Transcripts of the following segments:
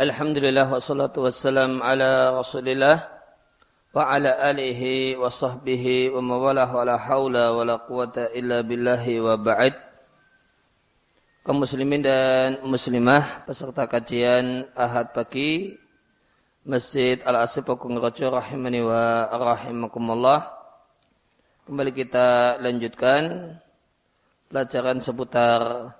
Alhamdulillah wassalatu wassalam ala rasulillah wa ala alihi wa sahbihi wa mawalah wa la hawla wa la quwata illa billahi wa ba'id kaum muslimin dan muslimah peserta kajian ahad pagi Masjid Al-Asif Pakung Raja rahimani wa rahimakumullah. Kembali kita lanjutkan pelajaran seputar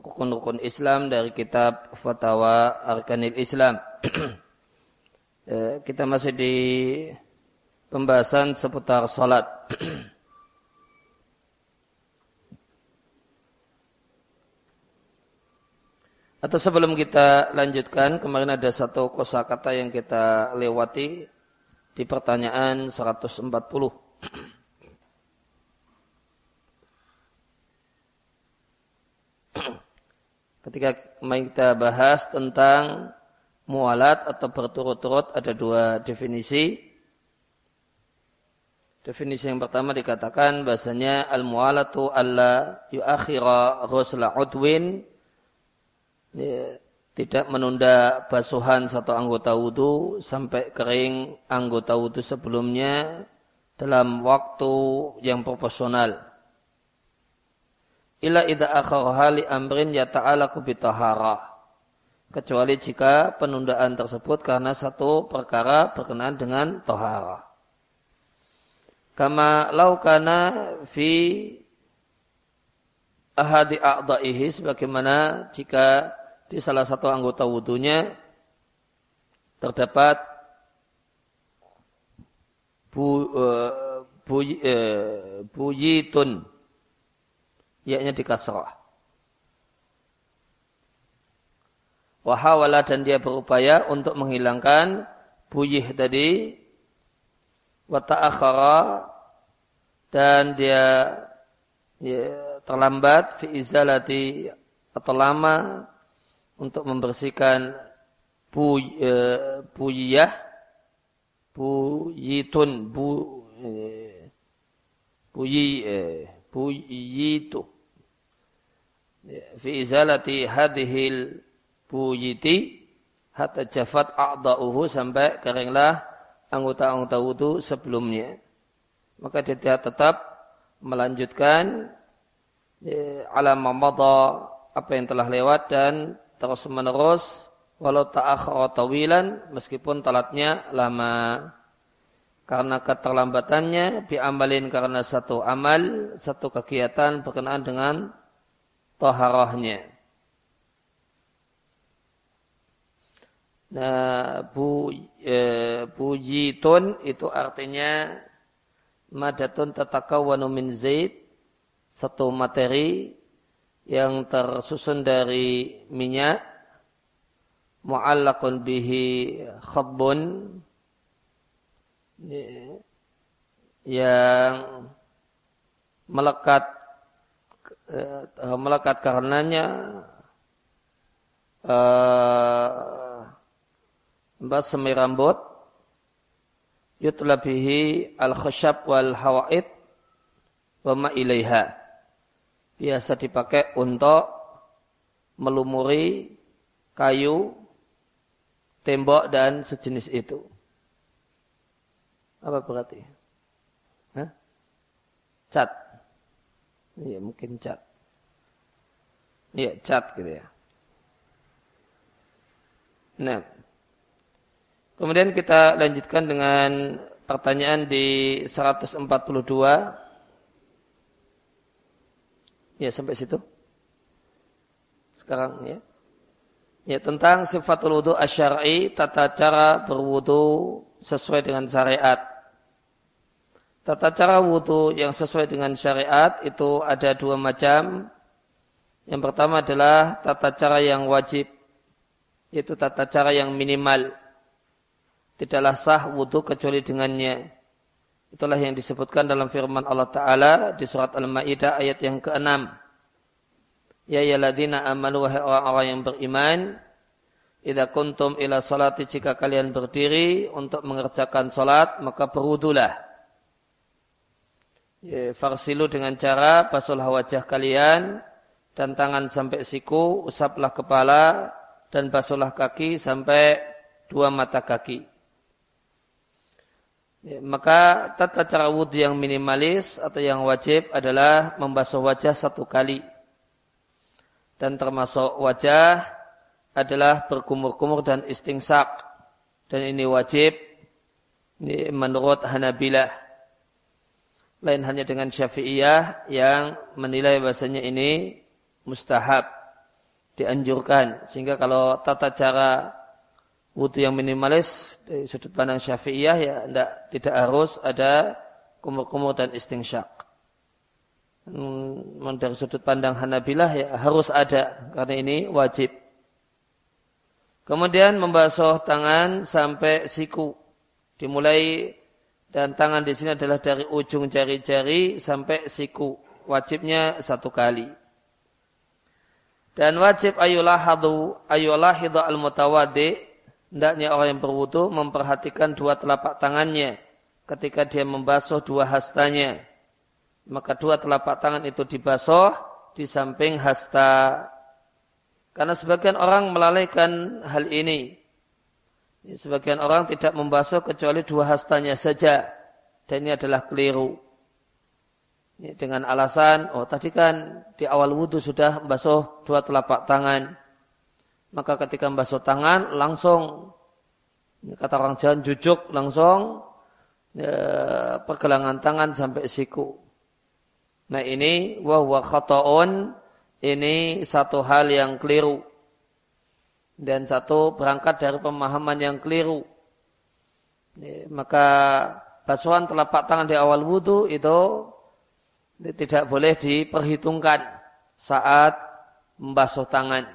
rukun-rukun Islam dari kitab Fatwa Arkanil Islam. Eh, kita masih di pembahasan seputar salat. Atau sebelum kita lanjutkan, kemarin ada satu kosakata yang kita lewati di pertanyaan 140. ketika kita bahas tentang mualat atau berturut-turut ada dua definisi. Definisi yang pertama dikatakan bahasanya al-mualatu alla yuakhira ghusla udwin tidak menunda basuhan satu anggota wudhu sampai kering anggota wudhu sebelumnya dalam waktu yang proporsional illa idza akharaha li amrin yata'alaku bitahara kecuali jika penundaan tersebut karena satu perkara berkenaan dengan tohara. Kama laukana fi ahadi a'da'ihi sebagaimana jika di salah satu anggota wudhunya terdapat bu, uh, bu, uh, buyitun yakni di kasrah. Wahawala dan dia berupaya untuk menghilangkan buyih tadi. Wata'akhara. Dan dia ya, terlambat. Fi izalati atau lama untuk membersihkan bu, e, buyiyah. Buyitun. Bu e, buyi e, buyitu fi izalati hadhil buyiti hatta jafat a'da'uhu sampai keringlah anggota-anggota wudu sebelumnya. Maka dia tetap melanjutkan ya, alam mamada apa yang telah lewat dan terus menerus walau ta'akhara tawilan meskipun telatnya lama karena keterlambatannya biamalin karena satu amal, satu kegiatan berkenaan dengan toharahnya. Nah, bu, e, itu artinya madatun tatakawwanu min zaid, satu materi yang tersusun dari minyak, mu'allakun bihi khabbun, yang melekat eh, melekat karenanya uh, semi rambut yutlabihi al khusyab wal hawaid wa ma ilaiha. Biasa dipakai untuk melumuri kayu tembok dan sejenis itu apa berarti? Hah? Cat. Iya, mungkin cat. Iya, cat gitu ya. Nah. Kemudian kita lanjutkan dengan pertanyaan di 142. Ya, sampai situ. Sekarang ya. Ya, tentang sifatul wudu asyari, tata cara berwudu sesuai dengan syariat. Tata cara wudhu yang sesuai dengan syariat itu ada dua macam. Yang pertama adalah tata cara yang wajib, yaitu tata cara yang minimal. Tidaklah sah wudhu kecuali dengannya. Itulah yang disebutkan dalam firman Allah Ta'ala di surat Al-Ma'idah ayat yang ke-6. Ya yaladina amanu wahai orang-orang yang beriman. Idza kuntum ila salati jika kalian berdiri untuk mengerjakan salat maka berwudulah Ya, farsilu dengan cara basuhlah wajah kalian dan tangan sampai siku, usaplah kepala dan basuhlah kaki sampai dua mata kaki. Ya, maka tata cara wudhu yang minimalis atau yang wajib adalah membasuh wajah satu kali. Dan termasuk wajah adalah berkumur-kumur dan istingsak. Dan ini wajib ini menurut Hanabilah. Lain hanya dengan Syafi'iyah yang menilai bahasanya ini mustahab. Dianjurkan. Sehingga kalau tata cara wudhu yang minimalis dari sudut pandang syafi'iyah ya tidak, tidak harus ada kumur-kumur dan istingsyak. Hmm, dari sudut pandang Hanabilah ya harus ada karena ini wajib. Kemudian membasuh tangan sampai siku. Dimulai dan tangan di sini adalah dari ujung jari-jari sampai siku. Wajibnya satu kali. Dan wajib ayulahadu ayulahidhu al-mutawadi hendaknya orang yang berwudu memperhatikan dua telapak tangannya ketika dia membasuh dua hastanya. Maka dua telapak tangan itu dibasuh di samping hasta. Karena sebagian orang melalaikan hal ini. Sebagian orang tidak membasuh kecuali dua hastanya saja. Dan ini adalah keliru. Dengan alasan, oh tadi kan di awal wudhu sudah membasuh dua telapak tangan. Maka ketika membasuh tangan langsung kata orang Jawa jujuk langsung ya, pergelangan tangan sampai siku. Nah ini wahwa khata'un ini satu hal yang keliru dan satu berangkat dari pemahaman yang keliru. Maka basuhan telapak tangan di awal wudhu itu tidak boleh diperhitungkan saat membasuh tangan.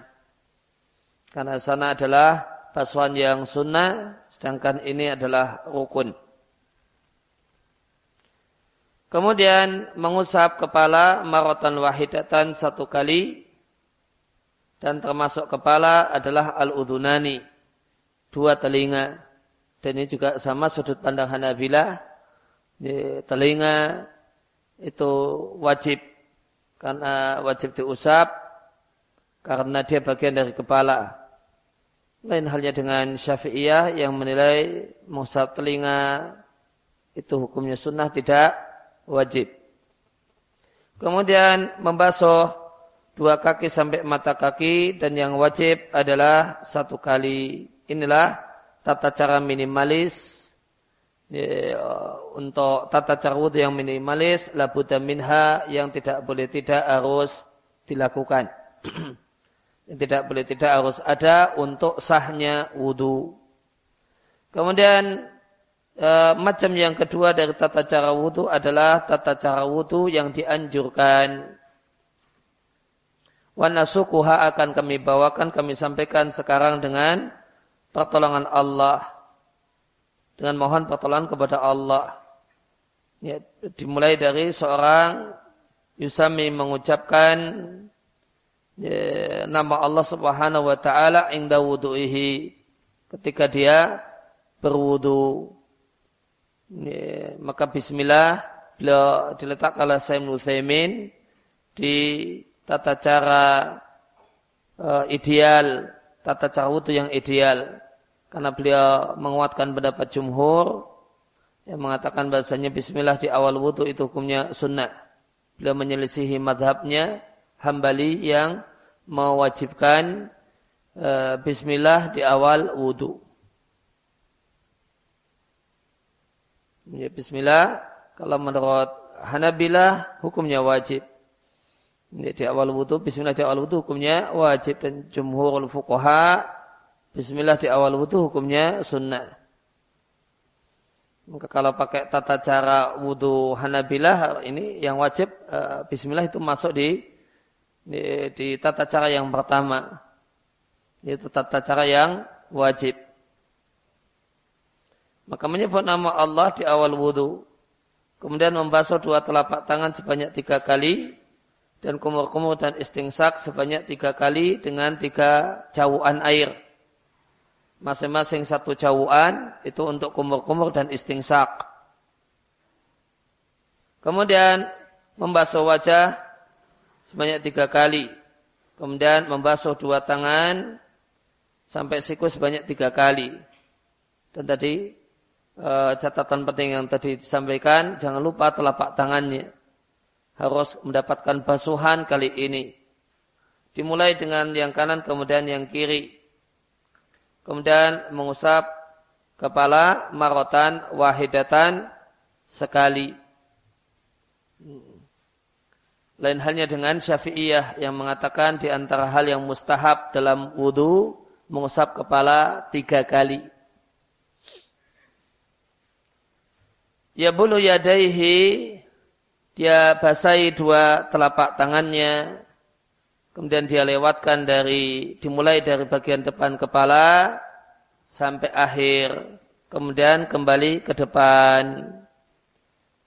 Karena sana adalah basuhan yang sunnah, sedangkan ini adalah rukun. Kemudian mengusap kepala marotan wahidatan satu kali. Dan termasuk kepala adalah al-udunani. Dua telinga. Dan ini juga sama sudut pandang Hanabilah. Telinga itu wajib. Karena wajib diusap. Karena dia bagian dari kepala. Lain halnya dengan syafi'iyah yang menilai musab telinga itu hukumnya sunnah tidak wajib. Kemudian membasuh dua kaki sampai mata kaki dan yang wajib adalah satu kali. Inilah tata cara minimalis ya, untuk tata cara wudhu yang minimalis labuda minha yang tidak boleh tidak harus dilakukan. yang tidak boleh tidak harus ada untuk sahnya wudhu. Kemudian e, macam yang kedua dari tata cara wudhu adalah tata cara wudhu yang dianjurkan. Wanasukuha akan kami bawakan, kami sampaikan sekarang dengan pertolongan Allah. Dengan mohon pertolongan kepada Allah. Ya, dimulai dari seorang Yusami mengucapkan ya, nama Allah Subhanahu wa taala inda wudu'ihi ketika dia berwudu. Ya, maka bismillah bila diletakkan oleh Sayyid Utsaimin di tata cara uh, ideal, tata cara wudu yang ideal. Karena beliau menguatkan pendapat jumhur yang mengatakan bahasanya bismillah di awal wudu itu hukumnya sunnah. Beliau menyelisihi madhabnya hambali yang mewajibkan e, bismillah di awal wudhu. Ya, bismillah kalau menurut Hanabilah hukumnya wajib. Ya, di awal wudhu, bismillah di awal wudhu hukumnya wajib dan jumhurul fuqaha bismillah di awal wudhu hukumnya sunnah. Maka kalau pakai tata cara wudhu Hanabilah ini yang wajib e, bismillah itu masuk di di, di tata cara yang pertama. Itu tata cara yang wajib. Maka menyebut nama Allah di awal wudhu. Kemudian membasuh dua telapak tangan sebanyak tiga kali. Dan kumur-kumur dan istingsak sebanyak tiga kali dengan tiga jauhan air. Masing-masing satu jauhan itu untuk kumur-kumur dan istingsak. Kemudian membasuh wajah sebanyak tiga kali. Kemudian membasuh dua tangan sampai siku sebanyak tiga kali. Dan tadi e, catatan penting yang tadi disampaikan, jangan lupa telapak tangannya harus mendapatkan basuhan kali ini. Dimulai dengan yang kanan kemudian yang kiri. Kemudian mengusap kepala marotan wahidatan sekali. Lain halnya dengan syafi'iyah yang mengatakan di antara hal yang mustahab dalam wudhu mengusap kepala tiga kali. Ya bulu yadaihi dia basahi dua telapak tangannya kemudian dia lewatkan dari dimulai dari bagian depan kepala sampai akhir kemudian kembali ke depan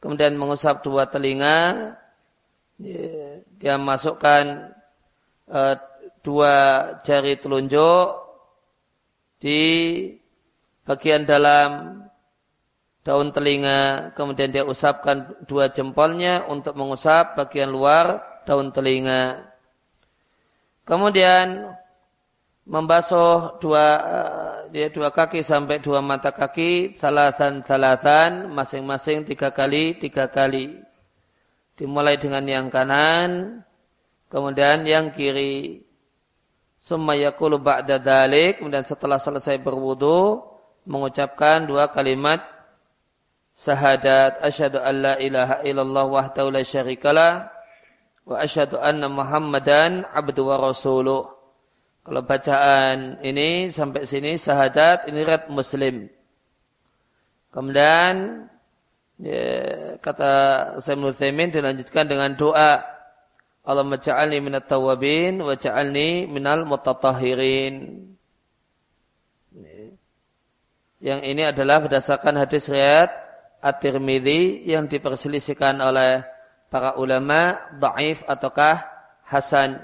kemudian mengusap dua telinga. Dia masukkan uh, dua jari telunjuk di bagian dalam daun telinga, kemudian dia usapkan dua jempolnya untuk mengusap bagian luar daun telinga. Kemudian membasuh dua eh, dia dua kaki sampai dua mata kaki salatan salatan masing-masing tiga kali tiga kali dimulai dengan yang kanan kemudian yang kiri summa yakulu ba'da kemudian setelah selesai berwudu mengucapkan dua kalimat syahadat asyhadu an la ilaha illallah wahdahu la syarikalah wa asyhadu anna muhammadan abdu wa rasuluh. Kalau bacaan ini sampai sini syahadat ini red muslim. Kemudian ya, kata Sayyid Thaymin dilanjutkan dengan doa. Allah ja'alni minat tawabin wa ja'alni minal mutatahirin. Yang ini adalah berdasarkan hadis riwayat At-Tirmidzi yang diperselisihkan oleh para ulama dhaif ataukah hasan.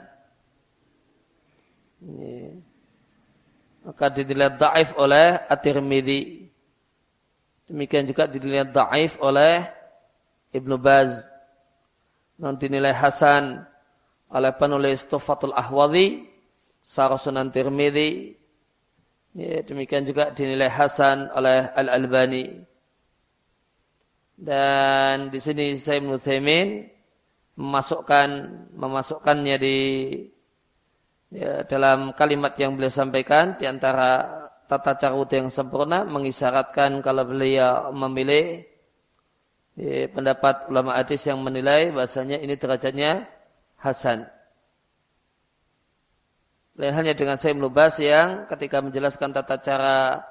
Maka dinilai dhaif oleh At-Tirmidzi. Demikian juga dinilai dhaif oleh Ibnu Baz. Dan dinilai hasan oleh penulis Tufatul Ahwadhi, Sarah Sunan Tirmidzi. Ya, demikian juga dinilai hasan oleh Al-Albani. Dan di sini saya Muthaimin memasukkan memasukkannya di ya, dalam kalimat yang beliau sampaikan di antara tata cara yang sempurna mengisyaratkan kalau beliau memilih ya, pendapat ulama hadis yang menilai bahasanya ini derajatnya hasan. Lain halnya dengan saya Lubas yang ketika menjelaskan tata cara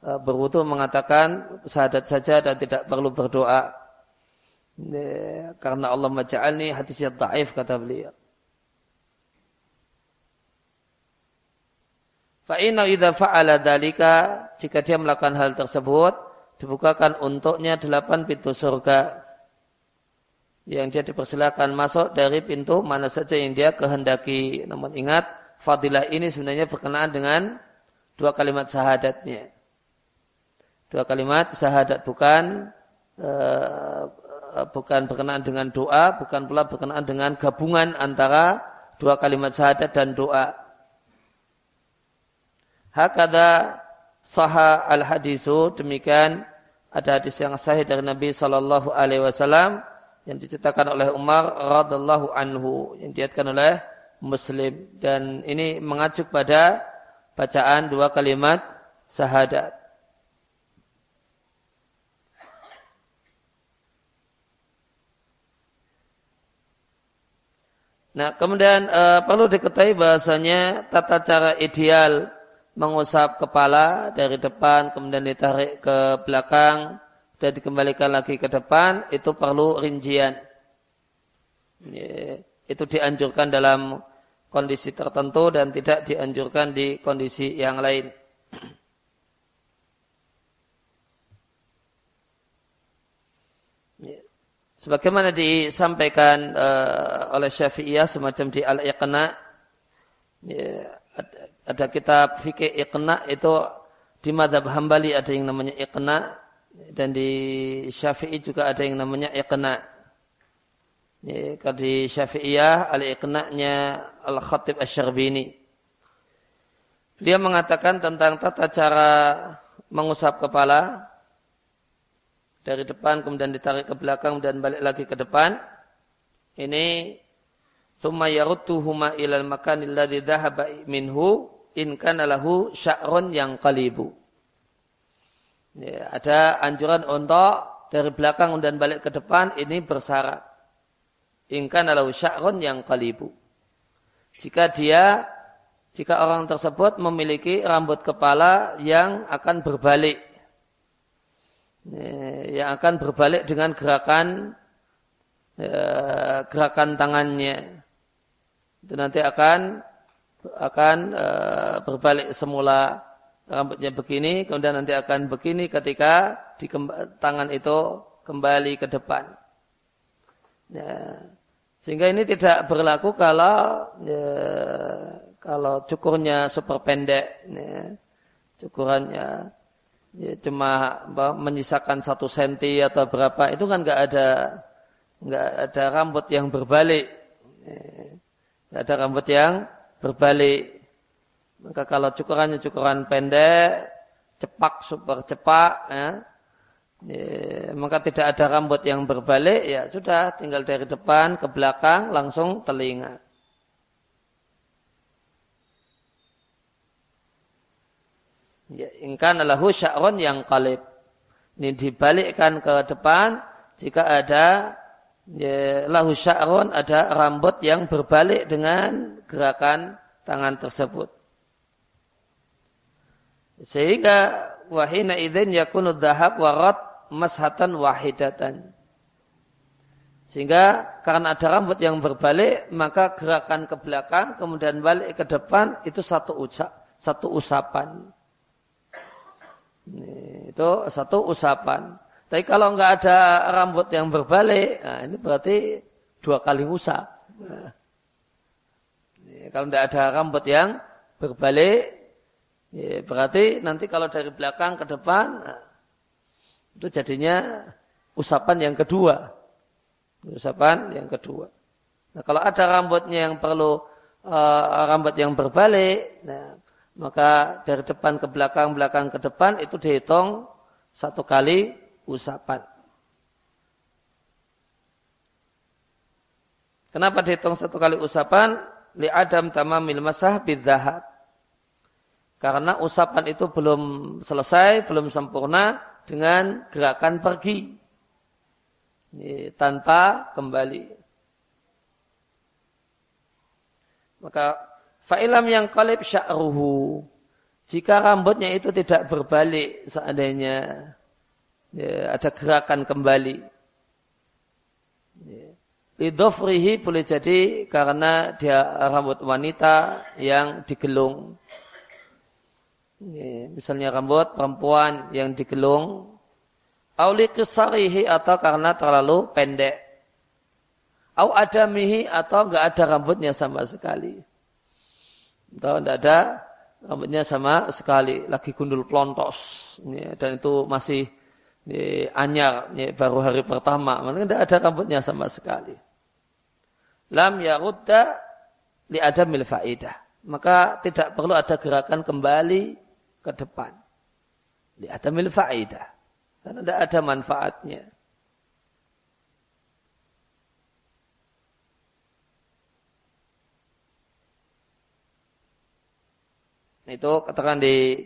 berwudu mengatakan syahadat saja dan tidak perlu berdoa. Karena Allah maja'alni hadisnya ta'if kata beliau. Fa'inna idha fa'ala dalika jika dia melakukan hal tersebut dibukakan untuknya delapan pintu surga yang dia dipersilakan masuk dari pintu mana saja yang dia kehendaki. Namun ingat, fadilah ini sebenarnya berkenaan dengan dua kalimat syahadatnya. Dua kalimat syahadat bukan uh, bukan berkenaan dengan doa, bukan pula berkenaan dengan gabungan antara dua kalimat syahadat dan doa. Hakada saha al hadisu demikian ada hadis yang sahih dari Nabi Shallallahu Alaihi Wasallam yang diceritakan oleh Umar radhiallahu anhu yang diatkan oleh Muslim dan ini mengacu pada bacaan dua kalimat syahadat. Nah, kemudian e, perlu diketahui bahasanya tata cara ideal mengusap kepala dari depan kemudian ditarik ke belakang dan dikembalikan lagi ke depan itu perlu rincian. Itu dianjurkan dalam kondisi tertentu dan tidak dianjurkan di kondisi yang lain. Sebagaimana disampaikan uh, oleh Syafi'iyah semacam di Al-Iqna ya, ada kitab fikih Iqna itu di madhab Hambali ada yang namanya Iqna dan di Syafi'i juga ada yang namanya Iqna. Ya, di Syafi'iyah Al-Iqna-nya Al-Khatib Asy-Syarbini Dia mengatakan tentang tata cara mengusap kepala dari depan kemudian ditarik ke belakang dan balik lagi ke depan. Ini thumma yarudduhuma ilal makanil ladzi dhahaba minhu in kana lahu sya'run yang qalibu. Ya, ada anjuran untuk dari belakang dan balik ke depan ini bersyarat. In kana lahu sya'run yang qalibu. Jika dia jika orang tersebut memiliki rambut kepala yang akan berbalik. Yang akan berbalik dengan gerakan ya, gerakan tangannya. Itu nanti akan akan uh, berbalik semula rambutnya begini, kemudian nanti akan begini ketika di tangan itu kembali ke depan. Ya. Sehingga ini tidak berlaku kalau ya, kalau cukurnya super pendek, ya, cukurannya ya, cuma menyisakan satu senti atau berapa, itu kan nggak ada nggak ada rambut yang berbalik, ya, nggak ada rambut yang berbalik. Maka kalau cukurannya cukuran pendek, cepak super cepak, ya, ya, maka tidak ada rambut yang berbalik, ya sudah tinggal dari depan ke belakang langsung telinga. Ya, ingkan lahu sya'run yang kalib. Ini dibalikkan ke depan jika ada ya, lahu sya'run ada rambut yang berbalik dengan gerakan tangan tersebut. Sehingga wahina idzin yakunu dhahab warat mashatan wahidatan. Sehingga karena ada rambut yang berbalik, maka gerakan ke belakang, kemudian balik ke depan, itu satu ucap, satu usapan. Itu satu usapan. Tapi kalau nggak ada rambut yang berbalik, nah ini berarti dua kali usap. Nah, ini, kalau nggak ada rambut yang berbalik, ya berarti nanti kalau dari belakang ke depan, nah, itu jadinya usapan yang kedua. Usapan yang kedua. Nah, kalau ada rambutnya yang perlu uh, rambut yang berbalik, nah, maka dari depan ke belakang, belakang ke depan itu dihitung satu kali usapan. Kenapa dihitung satu kali usapan? Li adam tamamil masah bidzahab. Karena usapan itu belum selesai, belum sempurna dengan gerakan pergi. Ini, tanpa kembali. Maka Fa'ilam yang kalib sya'ruhu. Jika rambutnya itu tidak berbalik seandainya ya, ada gerakan kembali. Ya. Boleh jadi karena dia rambut wanita yang digelung. Ya, misalnya rambut perempuan yang digelung. Auli kesarihi atau karena terlalu pendek. Au adamihi atau enggak ada rambutnya sama sekali. Tahu tidak ada. Rambutnya sama sekali lagi gundul plontos. Ya, dan itu masih ya, anyar ya, baru hari pertama. Maka tidak ada rambutnya sama sekali. Lam yarudda li adamil faidah. Maka tidak perlu ada gerakan kembali ke depan. Li adamil faidah. Karena tidak ada manfaatnya Itu katakan di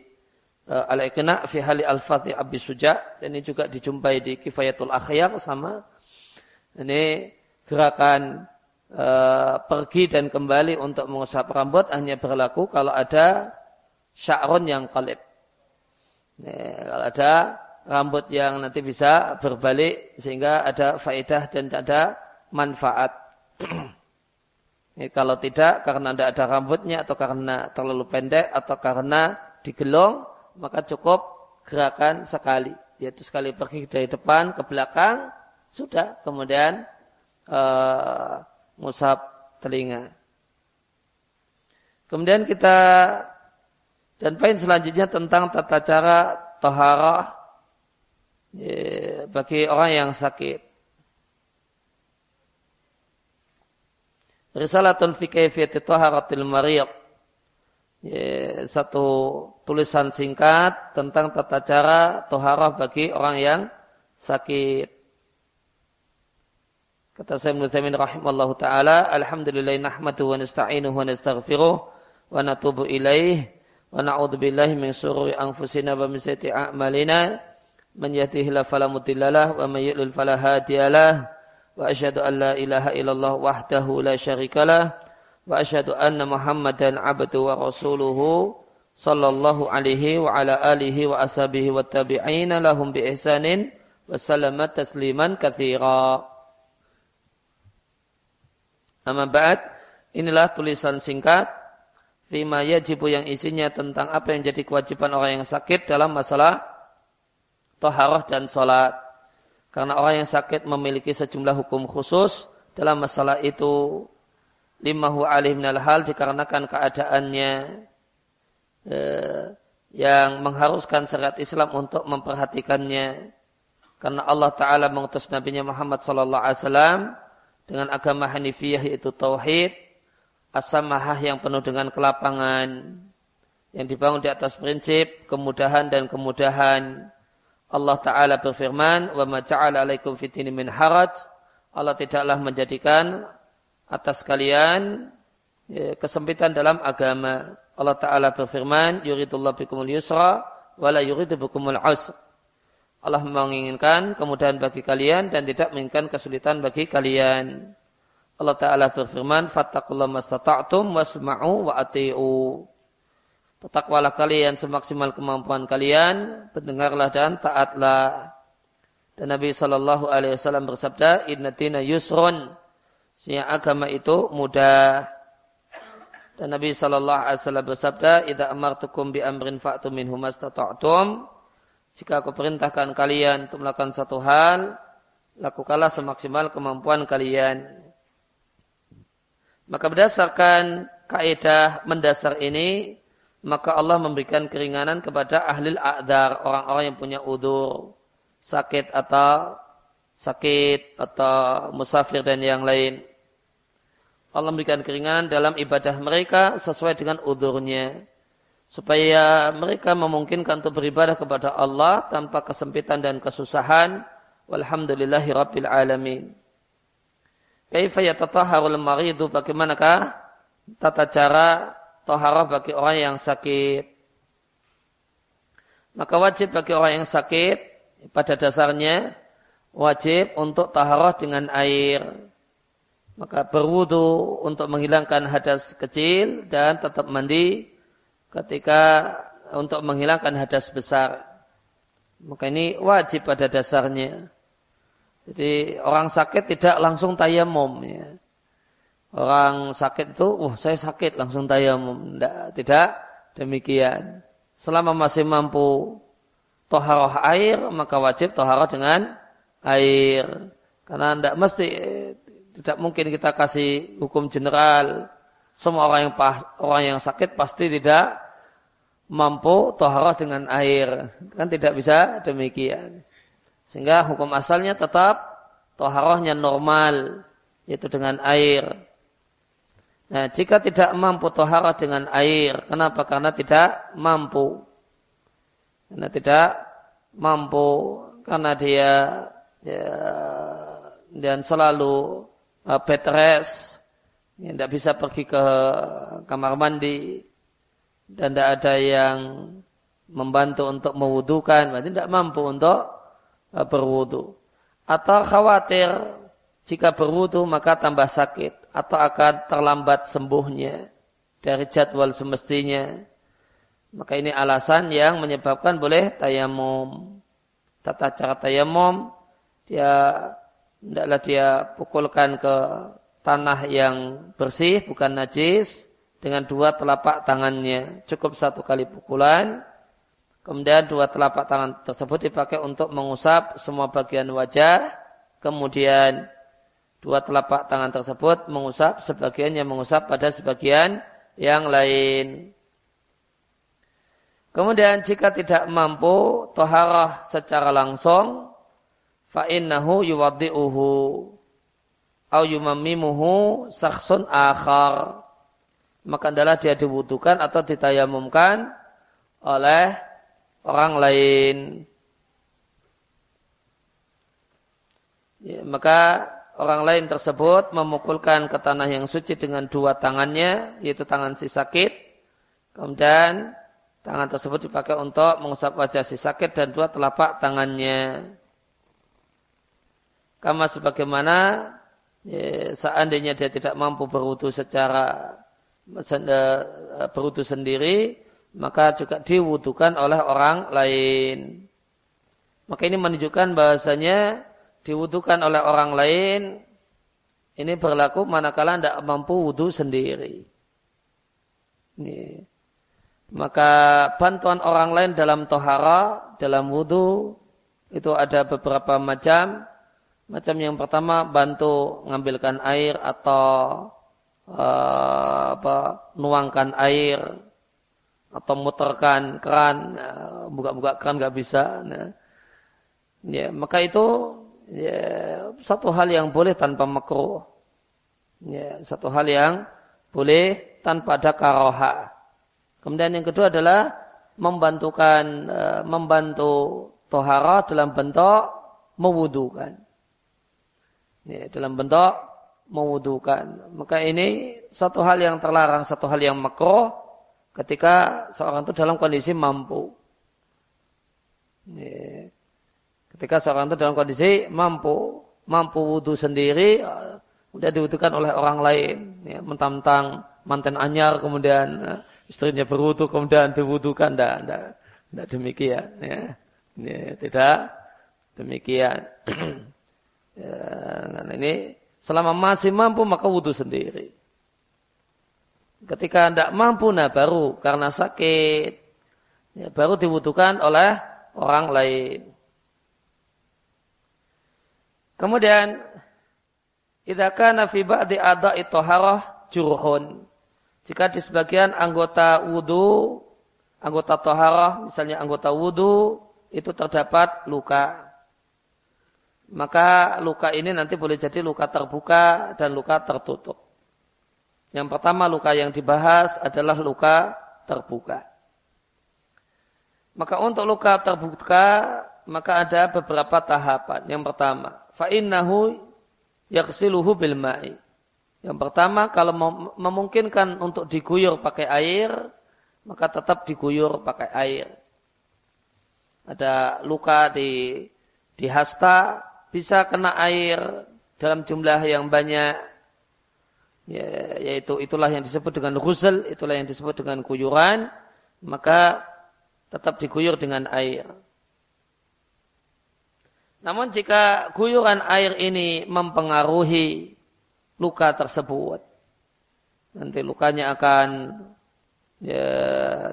uh, Al-Iqna fi hali al-Fatih Abi Suja dan ini juga dijumpai di Kifayatul Akhyar sama ini gerakan uh, pergi dan kembali untuk mengusap rambut hanya berlaku kalau ada sya'run yang qalib. Ini, kalau ada rambut yang nanti bisa berbalik sehingga ada faedah dan ada manfaat. Ini kalau tidak karena tidak ada rambutnya atau karena terlalu pendek atau karena digelong maka cukup gerakan sekali yaitu sekali pergi dari depan ke belakang sudah kemudian musab telinga. Kemudian kita dan poin selanjutnya tentang tata cara taharah ya, bagi orang yang sakit. Risalatun fi kayfiyati taharatil marid. ya, satu tulisan singkat tentang tata cara toharah bagi orang yang sakit. Kata saya Ibnu rahimallahu taala, alhamdulillah nahmadu wa nasta'inuhu wa nastaghfiruh wa natubu ilaih wa na'udzu billahi min shururi anfusina wa min sayyiati a'malina man yahdihillahu fala mudhillalah wa man yudlil fala illallah wahdahu la syarikalah wa asyhadu anna muhammadan abdu wa rasuluhu sallallahu alaihi wa ala alihi wa ashabihi wa tabi'ina lahum bi ihsanin wa sallama tasliman katsira Amma ba'd, inilah tulisan singkat fima yajibu yang isinya tentang apa yang jadi kewajiban orang yang sakit dalam masalah toharoh dan sholat. Karena orang yang sakit memiliki sejumlah hukum khusus dalam masalah itu limahu alih minal hal dikarenakan keadaannya eh, yang mengharuskan syariat Islam untuk memperhatikannya. Karena Allah Ta'ala mengutus Nabi Muhammad Wasallam dengan agama Hanifiyah yaitu tauhid, asamahah yang penuh dengan kelapangan yang dibangun di atas prinsip kemudahan dan kemudahan. Allah Ta'ala berfirman, ma ja'ala alaikum fitini min haraj. Allah tidaklah menjadikan atas kalian ya, kesempitan dalam agama. Allah Ta'ala berfirman, Yuridullah bikumul yusra, wala yuridu bikumul usra. Allah menginginkan kemudahan bagi kalian dan tidak menginginkan kesulitan bagi kalian. Allah Ta'ala berfirman, Fattakullah mastata'tum wasma'u wa ati'u. Bertakwalah kalian semaksimal kemampuan kalian, mendengarlah dan taatlah. Dan Nabi Shallallahu Alaihi Wasallam bersabda, Inna tina yusron. Sehingga agama itu mudah. Dan Nabi Shallallahu Alaihi Wasallam bersabda, Ida amartukum bi amrin fa'tu minhu mastata'tum. Jika aku perintahkan kalian untuk melakukan satu hal, lakukanlah semaksimal kemampuan kalian. Maka berdasarkan kaidah mendasar ini, maka Allah memberikan keringanan kepada ahli a'dar, orang-orang yang punya udur, sakit atau sakit atau musafir dan yang lain. Allah memberikan keringanan dalam ibadah mereka sesuai dengan udurnya supaya mereka memungkinkan untuk beribadah kepada Allah tanpa kesempitan dan kesusahan. Walhamdulillahi rabbil alamin. Kaifa yatatahharul maridu bagaimanakah tata cara taharah bagi orang yang sakit? Maka wajib bagi orang yang sakit pada dasarnya wajib untuk taharah dengan air. Maka berwudu untuk menghilangkan hadas kecil dan tetap mandi ketika untuk menghilangkan hadas besar. Maka ini wajib pada dasarnya. Jadi orang sakit tidak langsung tayamum. Ya. Orang sakit itu, oh saya sakit langsung tayamum. Tidak, tidak demikian. Selama masih mampu toharoh air, maka wajib toharoh dengan air. Karena tidak mesti, tidak mungkin kita kasih hukum general. Semua orang yang orang yang sakit pasti tidak mampu toharoh dengan air. Kan tidak bisa demikian. Sehingga hukum asalnya tetap toharohnya normal, yaitu dengan air. Nah, jika tidak mampu toharoh dengan air, kenapa? Karena tidak mampu. Karena tidak mampu, karena dia ya, dan selalu uh, bed rest, ya, tidak bisa pergi ke kamar mandi, dan tidak ada yang membantu untuk mewudukan, berarti tidak mampu untuk uh, berwudu. Atau khawatir jika berwudu maka tambah sakit atau akan terlambat sembuhnya dari jadwal semestinya. Maka ini alasan yang menyebabkan boleh tayamum. Tata cara tayamum dia hendaklah dia pukulkan ke tanah yang bersih bukan najis dengan dua telapak tangannya. Cukup satu kali pukulan. Kemudian dua telapak tangan tersebut dipakai untuk mengusap semua bagian wajah. Kemudian dua telapak tangan tersebut mengusap sebagian yang mengusap pada sebagian yang lain. Kemudian jika tidak mampu toharah secara langsung, fa'innahu yuwaddi'uhu au yumammimuhu saksun akhar maka adalah dia diwudukan atau ditayamumkan oleh orang lain. Ya, maka orang lain tersebut memukulkan ke tanah yang suci dengan dua tangannya, yaitu tangan si sakit. Kemudian tangan tersebut dipakai untuk mengusap wajah si sakit dan dua telapak tangannya. Kama sebagaimana ya, seandainya dia tidak mampu berwudu secara eh, berwudu sendiri, maka juga diwudukan oleh orang lain. Maka ini menunjukkan bahasanya diwudukan oleh orang lain ini berlaku manakala tidak mampu wudhu sendiri. Ini. Maka bantuan orang lain dalam tohara, dalam wudhu, itu ada beberapa macam. Macam yang pertama bantu mengambilkan air atau uh, apa, nuangkan air atau muterkan keran, uh, buka-buka keran nggak bisa. Nah, ya, maka itu ya, satu hal yang boleh tanpa makruh. Ya, satu hal yang boleh tanpa ada karoha. Kemudian yang kedua adalah membantukan uh, membantu tohara dalam bentuk mewudukan. Ya, dalam bentuk mewudukan. Maka ini satu hal yang terlarang, satu hal yang makruh ketika seorang itu dalam kondisi mampu. Ya. Ketika seorang itu dalam kondisi mampu, mampu wudhu sendiri, kemudian diwudukan oleh orang lain. Ya, mentang-mentang mantan anyar, kemudian ya, istrinya berwudhu, kemudian diwudukan. Tidak, tidak, tidak demikian. Ya. Ya, tidak demikian. ya, ini selama masih mampu maka wudhu sendiri. Ketika tidak mampu, nah baru karena sakit, ya, baru diwudukan oleh orang lain. Kemudian idza kana fi ba'di ada'i taharah jurhun. Jika di sebagian anggota wudu, anggota taharah, misalnya anggota wudu, itu terdapat luka. Maka luka ini nanti boleh jadi luka terbuka dan luka tertutup. Yang pertama luka yang dibahas adalah luka terbuka. Maka untuk luka terbuka, maka ada beberapa tahapan. Yang pertama, fa'innahu yaksiluhu bil ma'i. Yang pertama, kalau memungkinkan untuk diguyur pakai air, maka tetap diguyur pakai air. Ada luka di di hasta, bisa kena air dalam jumlah yang banyak, ya, yaitu itulah yang disebut dengan ghusl, itulah yang disebut dengan kuyuran, maka tetap diguyur dengan air. Namun jika guyuran air ini mempengaruhi luka tersebut, nanti lukanya akan ya,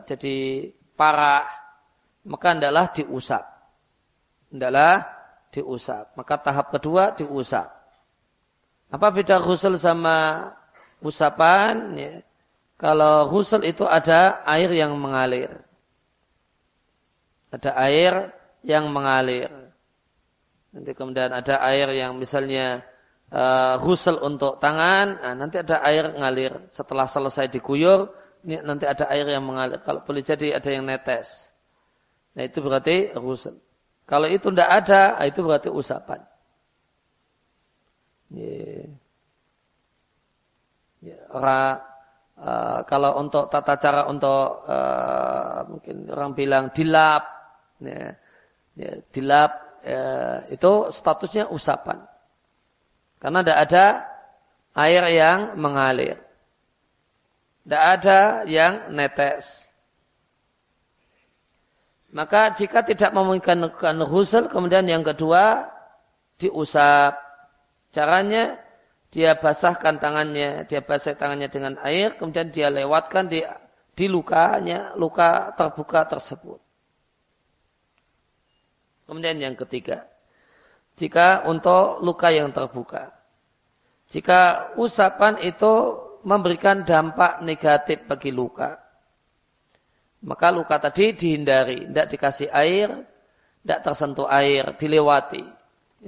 jadi parah, maka adalah diusap. Adalah diusap. Maka tahap kedua diusap. Apa beda ghusl sama usapan? Ya. Kalau ghusl itu ada air yang mengalir. Ada air yang mengalir. Nanti kemudian ada air yang misalnya uh, untuk tangan, nah, nanti ada air ngalir. Setelah selesai diguyur, ini nanti ada air yang mengalir. Kalau boleh jadi ada yang netes. Nah itu berarti ghusl. Kalau itu tidak ada, nah, itu berarti usapan. Yeah. Ya, orang, uh, kalau untuk tata cara untuk uh, mungkin orang bilang dilap, ya, ya, dilap ya, itu statusnya usapan. Karena tidak ada air yang mengalir. Tidak ada yang netes. Maka jika tidak memungkinkan husul, kemudian yang kedua diusap. Caranya dia basahkan tangannya, dia basah tangannya dengan air, kemudian dia lewatkan di, di lukanya, luka terbuka tersebut. Kemudian yang ketiga, jika untuk luka yang terbuka. Jika usapan itu memberikan dampak negatif bagi luka. Maka luka tadi dihindari, tidak dikasih air, tidak tersentuh air, dilewati.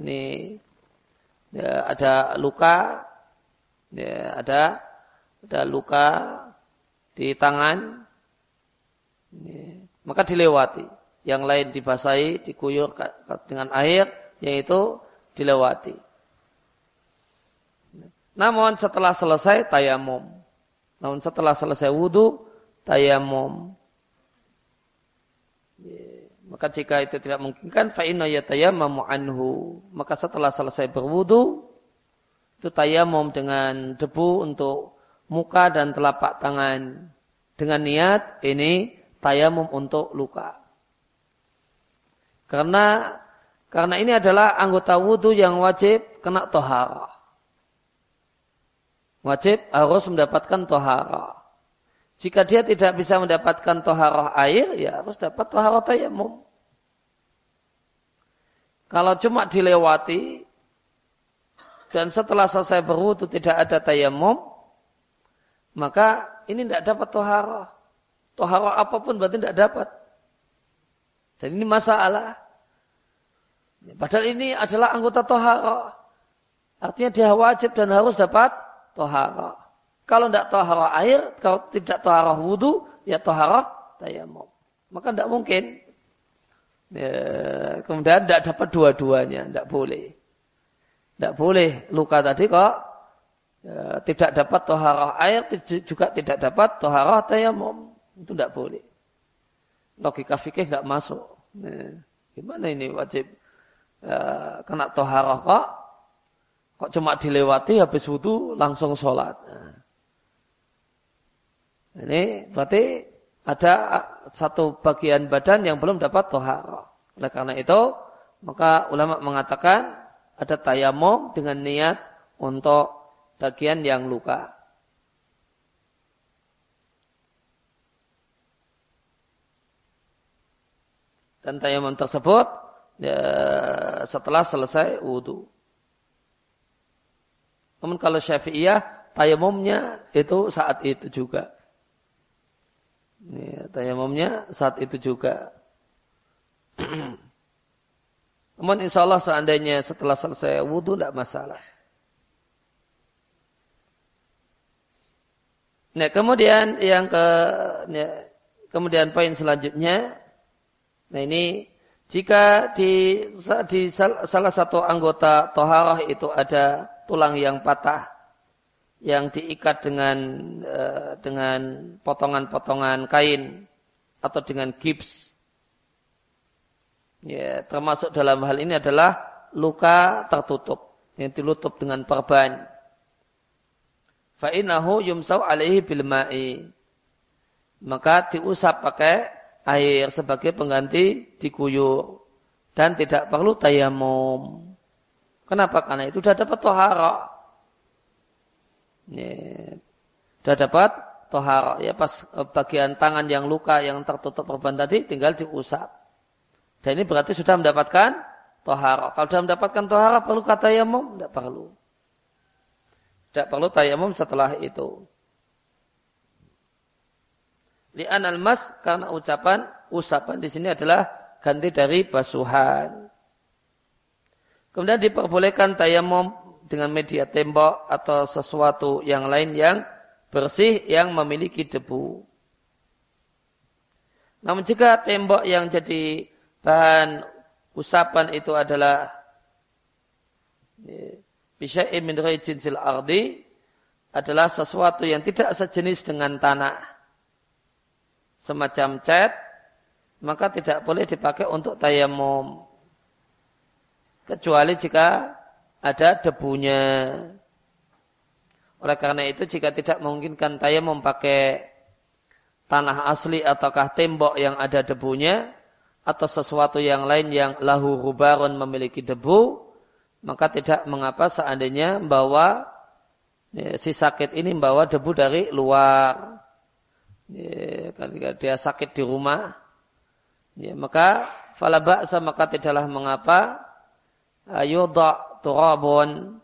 Ini ya, ada luka, ya, ada ada luka di tangan, maka dilewati. Yang lain dibasahi, dikuyur dengan air, yaitu dilewati. Namun setelah selesai tayamum. Namun setelah selesai wudhu, tayamum. Maka jika itu tidak memungkinkan, fa'inna yatayamamu anhu. Maka setelah selesai berwudhu, itu tayamum dengan debu untuk muka dan telapak tangan. Dengan niat ini tayamum untuk luka. Karena karena ini adalah anggota wudhu yang wajib kena tohara. Wajib harus mendapatkan tohara. Jika dia tidak bisa mendapatkan toharoh air, ya harus dapat toharoh tayamum. Kalau cuma dilewati, dan setelah selesai berwudu tidak ada tayamum, maka ini tidak dapat toharoh. Toharoh apa pun berarti tidak dapat. Dan ini masalah. Padahal ini adalah anggota toharoh. Artinya dia wajib dan harus dapat toharoh. Kalau tidak toharoh air, kalau tidak toharoh wudhu, ya toharoh tayamum. Maka tidak mungkin. Ya, kemudian tidak dapat dua-duanya, tidak boleh. Tidak boleh luka tadi kok ya, tidak dapat toharoh air, juga tidak dapat toharoh tayamum. Itu tidak boleh. Logika fikih tidak masuk. Ya, gimana ini wajib ya, kena toharoh kok? Kok cuma dilewati habis wudhu langsung sholat. Nah. Ini berarti ada satu bagian badan yang belum dapat tohara. Oleh karena itu, maka ulama mengatakan ada tayamum dengan niat untuk bagian yang luka. Dan tayamum tersebut ya, setelah selesai wudhu. Namun kalau syafi'iyah, tayamumnya itu saat itu juga. Ya, tayamumnya saat itu juga. Namun insya Allah seandainya setelah selesai wudhu tidak masalah. Nah kemudian yang ke ya, kemudian poin selanjutnya, nah ini jika di, di salah satu anggota toharah itu ada tulang yang patah, yang diikat dengan uh, dengan potongan-potongan kain atau dengan gips. Ya, termasuk dalam hal ini adalah luka tertutup yang dilutup dengan perban. Fa'inahu yumsau alaihi bil ma'i. Maka diusap pakai air sebagai pengganti diguyur dan tidak perlu tayamum. Kenapa? Karena itu sudah dapat tohara. Ya, sudah dapat tohar ya pas eh, bagian tangan yang luka yang tertutup perban tadi tinggal diusap. Dan ini berarti sudah mendapatkan tohar. Kalau sudah mendapatkan tohar perlu kata yamum? Tidak perlu. Tidak perlu tayamum setelah itu. Li'an al-mas karena ucapan usapan di sini adalah ganti dari basuhan. Kemudian diperbolehkan tayamum dengan media tembok atau sesuatu yang lain yang bersih yang memiliki debu. Namun jika tembok yang jadi bahan usapan itu adalah bisya'in min jinsil ardi adalah sesuatu yang tidak sejenis dengan tanah. Semacam cat, maka tidak boleh dipakai untuk tayamum. Kecuali jika ada debunya. Oleh karena itu jika tidak memungkinkan tayamum pakai tanah asli ataukah tembok yang ada debunya atau sesuatu yang lain yang lahu rubarun memiliki debu, maka tidak mengapa seandainya membawa ya, si sakit ini membawa debu dari luar. Ya, ketika dia sakit di rumah, ya, maka falabaksa maka tidaklah mengapa ayudah turabun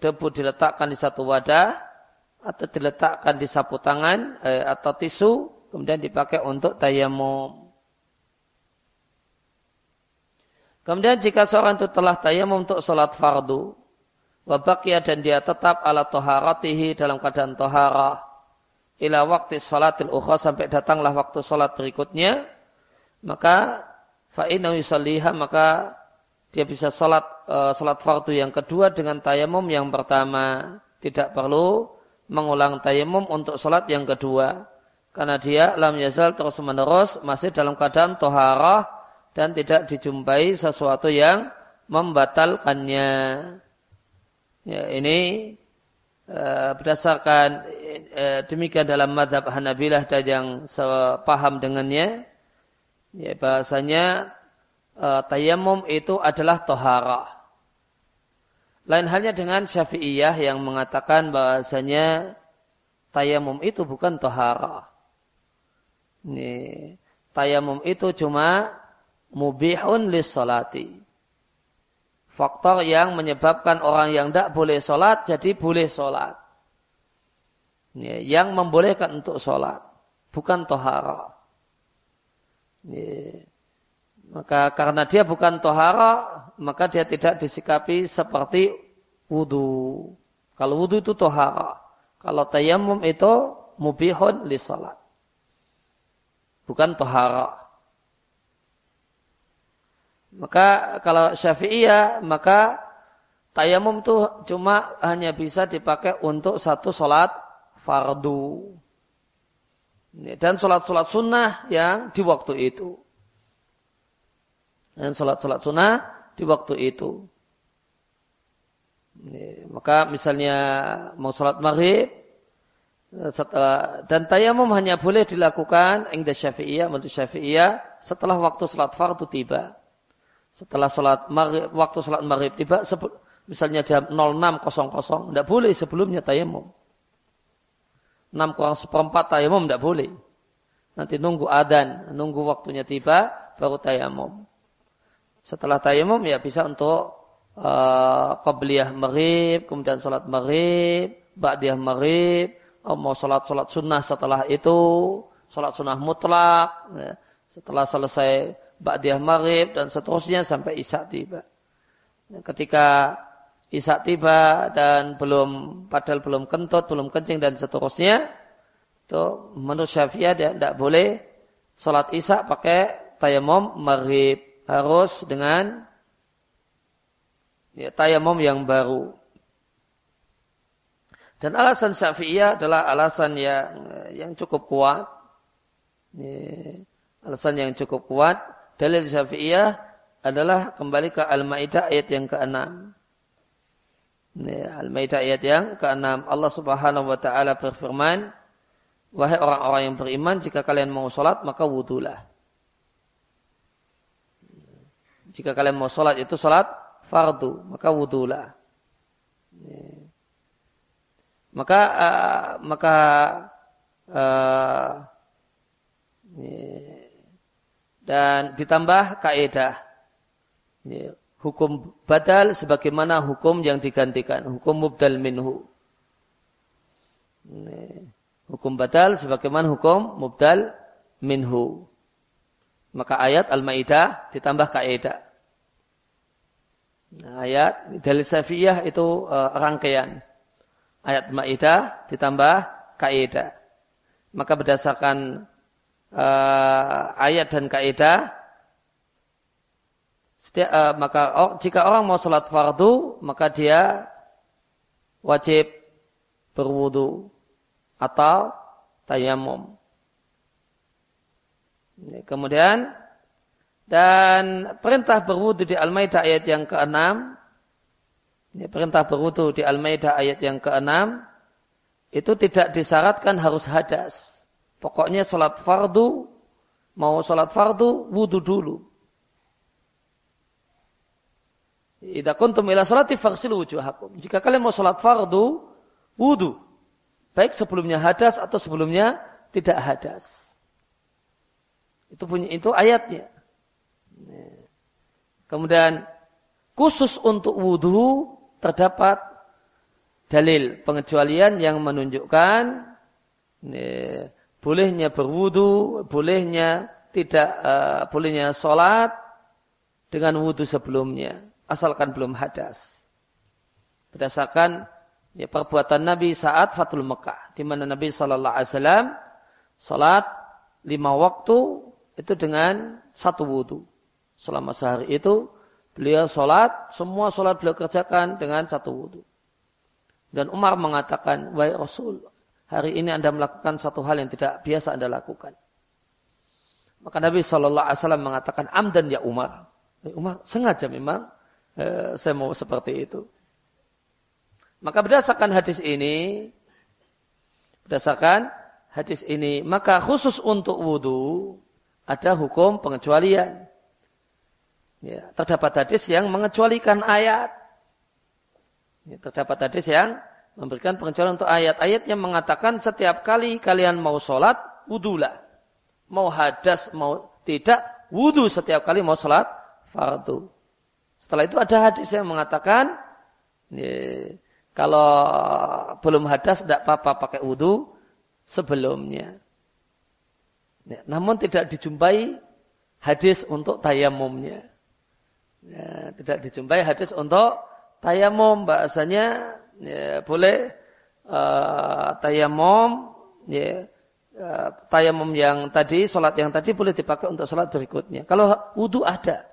debu diletakkan di satu wadah atau diletakkan di sapu tangan eh, atau tisu kemudian dipakai untuk tayamum. Kemudian jika seorang itu telah tayamum untuk sholat fardu, wabakia dan dia tetap ala toharatihi dalam keadaan toharah, ila waktu salatil ukhra sampai datanglah waktu salat berikutnya maka fa inna yusalliha maka dia bisa salat uh, salat fardu yang kedua dengan tayamum yang pertama. Tidak perlu mengulang tayamum untuk salat yang kedua. Karena dia lam yazal terus menerus masih dalam keadaan toharah dan tidak dijumpai sesuatu yang membatalkannya. Ya ini Eh, berdasarkan uh, demikian dalam madhab Hanabilah dan yang sepaham dengannya ya bahasanya uh, tayamum itu adalah tohara. Lain halnya dengan Syafi'iyah yang mengatakan bahasanya tayamum itu bukan tohara. Ini, tayamum itu cuma mubihun lis salati faktor yang menyebabkan orang yang tidak boleh sholat jadi boleh sholat. Ya, yang membolehkan untuk sholat. Bukan tohara. Ya. Maka karena dia bukan tohara, maka dia tidak disikapi seperti wudhu. Kalau wudhu itu tohara. Kalau tayamum itu mubihun li sholat. Bukan tohara. Maka kalau syafi'iyah, maka tayamum itu cuma hanya bisa dipakai untuk satu sholat fardu. Dan sholat-sholat sunnah yang di waktu itu. Dan sholat-sholat sunnah di waktu itu. Maka misalnya mau sholat maghrib, setelah dan tayamum hanya boleh dilakukan ingda syafi'iyah menurut syafi'iyah setelah waktu sholat fardu tiba setelah sholat maghrib, waktu sholat maghrib tiba, misalnya jam 06.00, tidak boleh sebelumnya tayamum. 6 kurang seperempat tayamum tidak boleh. Nanti nunggu adan, nunggu waktunya tiba, baru tayamum. Setelah tayamum ya bisa untuk uh, qabliyah maghrib, kemudian sholat maghrib, ba'diyah oh, mau sholat-sholat sunnah setelah itu, sholat sunnah mutlak, ya. setelah selesai Ba'diyah maghrib dan seterusnya sampai isya tiba. Ketika isya tiba dan belum padahal belum kentut, belum kencing dan seterusnya, itu menurut Syafi'iyah dia tidak boleh sholat isya pakai tayamum maghrib. Harus dengan ya, tayamum yang baru. Dan alasan Syafi'iyah adalah alasan yang yang cukup kuat. Ya, alasan yang cukup kuat dalil Syafi'iyah adalah kembali ke Al-Maidah ayat yang ke-6. Al-Maidah ayat yang ke-6 Allah Subhanahu wa taala berfirman, "Wahai orang-orang yang beriman, jika kalian mau salat maka wudulah." Jika kalian mau salat itu salat fardu, maka wudulah. Maka uh, maka uh, dan ditambah kaidah ya, hukum badal sebagaimana hukum yang digantikan hukum mubdal minhu. Hukum badal sebagaimana hukum mubdal minhu. Maka ayat al-maidah ditambah kaidah nah, ayat dalil safiyah itu uh, rangkaian. Ayat maidah ditambah kaidah maka berdasarkan uh, ayat dan kaidah setiap, uh, maka oh, jika orang mau sholat fardu maka dia wajib berwudu atau tayamum. Kemudian dan perintah berwudu di Al-Maidah ayat yang ke-6 perintah berwudu di Al-Maidah ayat yang ke-6 itu tidak disyaratkan harus hadas. Pokoknya sholat fardu, mau sholat fardu, wudhu dulu. Idza kuntum ila salati faghsilu wujuhakum. Jika kalian mau sholat fardu, wudhu. Baik sebelumnya hadas atau sebelumnya tidak hadas. Itu punya itu ayatnya. Kemudian khusus untuk wudhu terdapat dalil pengecualian yang menunjukkan bolehnya berwudu, bolehnya tidak uh, bolehnya sholat dengan wudu sebelumnya, asalkan belum hadas. Berdasarkan ya, perbuatan Nabi saat Fatul Mekah, di mana Nabi Shallallahu Alaihi Wasallam salat lima waktu itu dengan satu wudhu. Selama sehari itu beliau salat, semua salat beliau kerjakan dengan satu wudhu. Dan Umar mengatakan, wahai Rasul, hari ini anda melakukan satu hal yang tidak biasa anda lakukan. Maka Nabi Shallallahu Alaihi Wasallam mengatakan, amdan ya Umar. Umar sengaja memang eh, saya mau seperti itu. Maka berdasarkan hadis ini, berdasarkan hadis ini, maka khusus untuk wudhu ada hukum pengecualian. Ya, terdapat hadis yang mengecualikan ayat. Ya, terdapat hadis yang memberikan pengecualian untuk ayat-ayat yang mengatakan setiap kali kalian mau sholat, wudhulah. Mau hadas, mau tidak, wudhu setiap kali mau sholat, fardu. Setelah itu ada hadis yang mengatakan, kalau belum hadas tidak apa-apa pakai wudhu sebelumnya. Ya, namun tidak dijumpai hadis untuk tayamumnya. Ya, tidak dijumpai hadis untuk tayamum bahasanya ya, boleh uh, tayamum ya, uh, tayamum yang tadi sholat yang tadi boleh dipakai untuk sholat berikutnya. Kalau wudhu ada,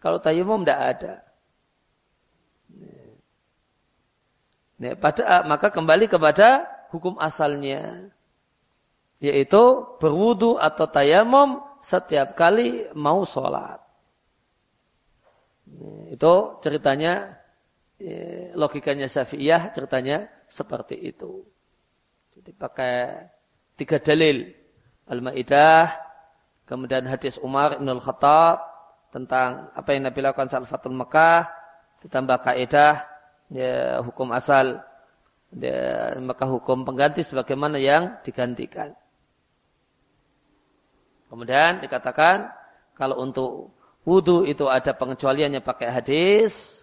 kalau tayamum tidak ada. Ya, pada, maka kembali kepada hukum asalnya. Yaitu berwudu atau tayamum setiap kali mau sholat. Itu ceritanya, ya, logikanya Syafi'iyah ceritanya seperti itu. Jadi pakai tiga dalil. Al-Ma'idah, kemudian hadis Umar Ibn Al-Khattab tentang apa yang Nabi lakukan saat Fatul Mekah, ditambah kaidah ya, hukum asal ya, maka hukum pengganti sebagaimana yang digantikan. Kemudian dikatakan kalau untuk wudhu itu ada pengecualiannya pakai hadis,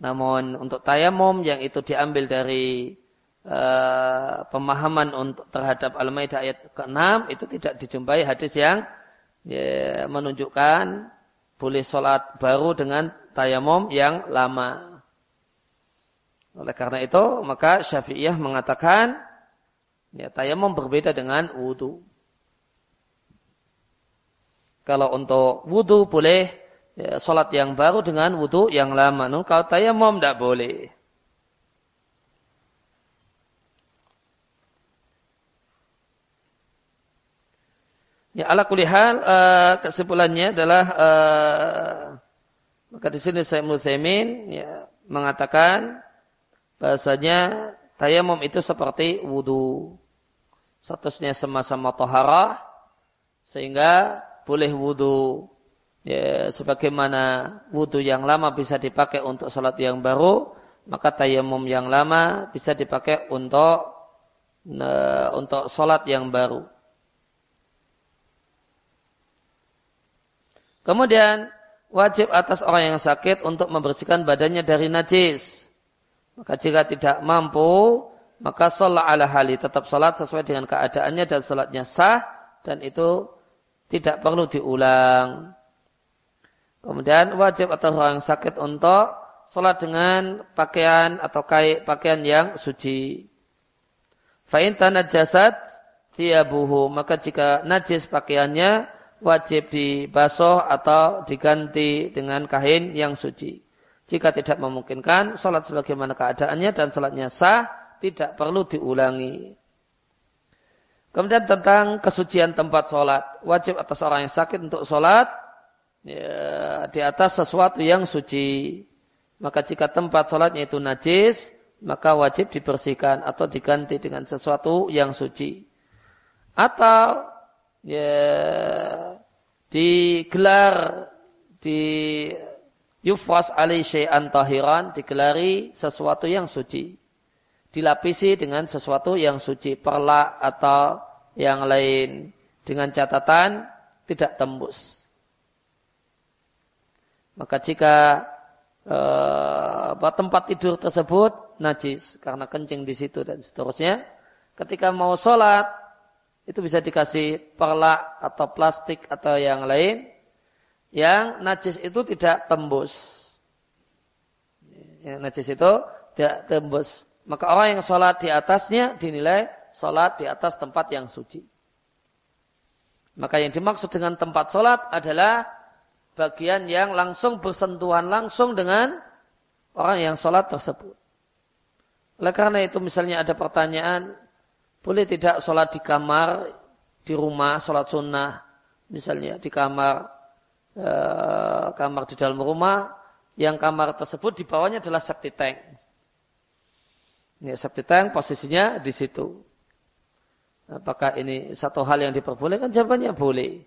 namun untuk tayamum yang itu diambil dari uh, pemahaman untuk terhadap Al-Maidah ayat ke-6 itu tidak dijumpai hadis yang ya, menunjukkan boleh sholat baru dengan tayamum yang lama. Oleh karena itu, maka Syafi'iyah mengatakan ya, tayamum berbeda dengan wudhu. Kalau untuk wudhu boleh ya, sholat yang baru dengan wudhu yang lama. Namun kalau tayamum tidak boleh. Ya ala kulihal uh, kesimpulannya adalah uh, maka di sini saya Muthaimin ya, mengatakan bahasanya tayamum itu seperti wudhu. Statusnya sama-sama toharah, sehingga boleh wudhu. Ya, sebagaimana wudhu yang lama bisa dipakai untuk sholat yang baru, maka tayamum yang lama bisa dipakai untuk ne, untuk sholat yang baru. Kemudian wajib atas orang yang sakit untuk membersihkan badannya dari najis. Maka jika tidak mampu, maka sholat ala hali. Tetap sholat sesuai dengan keadaannya dan sholatnya sah. Dan itu tidak perlu diulang. Kemudian wajib atau orang sakit untuk sholat dengan pakaian atau kai, pakaian yang suci. Fa'in tanah jasad tiabuhu. Maka jika najis pakaiannya wajib dibasuh atau diganti dengan kain yang suci. Jika tidak memungkinkan, sholat sebagaimana keadaannya dan sholatnya sah, tidak perlu diulangi. Kemudian tentang kesucian tempat sholat. Wajib atas orang yang sakit untuk sholat ya, di atas sesuatu yang suci. Maka jika tempat sholatnya itu najis, maka wajib dibersihkan atau diganti dengan sesuatu yang suci. Atau ya, digelar di Yufras alai syai'an tahiran digelari sesuatu yang suci. Dilapisi dengan sesuatu yang suci, perlak atau yang lain. Dengan catatan tidak tembus. Maka jika eh, tempat tidur tersebut najis karena kencing di situ dan seterusnya, ketika mau sholat itu bisa dikasih perlak atau plastik atau yang lain yang najis itu tidak tembus. Yang najis itu tidak tembus. maka orang yang sholat di atasnya dinilai sholat di atas tempat yang suci. Maka yang dimaksud dengan tempat sholat adalah bagian yang langsung bersentuhan langsung dengan orang yang sholat tersebut. Oleh karena itu misalnya ada pertanyaan, boleh tidak sholat di kamar, di rumah, sholat sunnah, misalnya di kamar, eh, kamar di dalam rumah, yang kamar tersebut di bawahnya adalah septic tank. Ini septic tank posisinya di situ. Apakah ini satu hal yang diperbolehkan? Jawabannya boleh.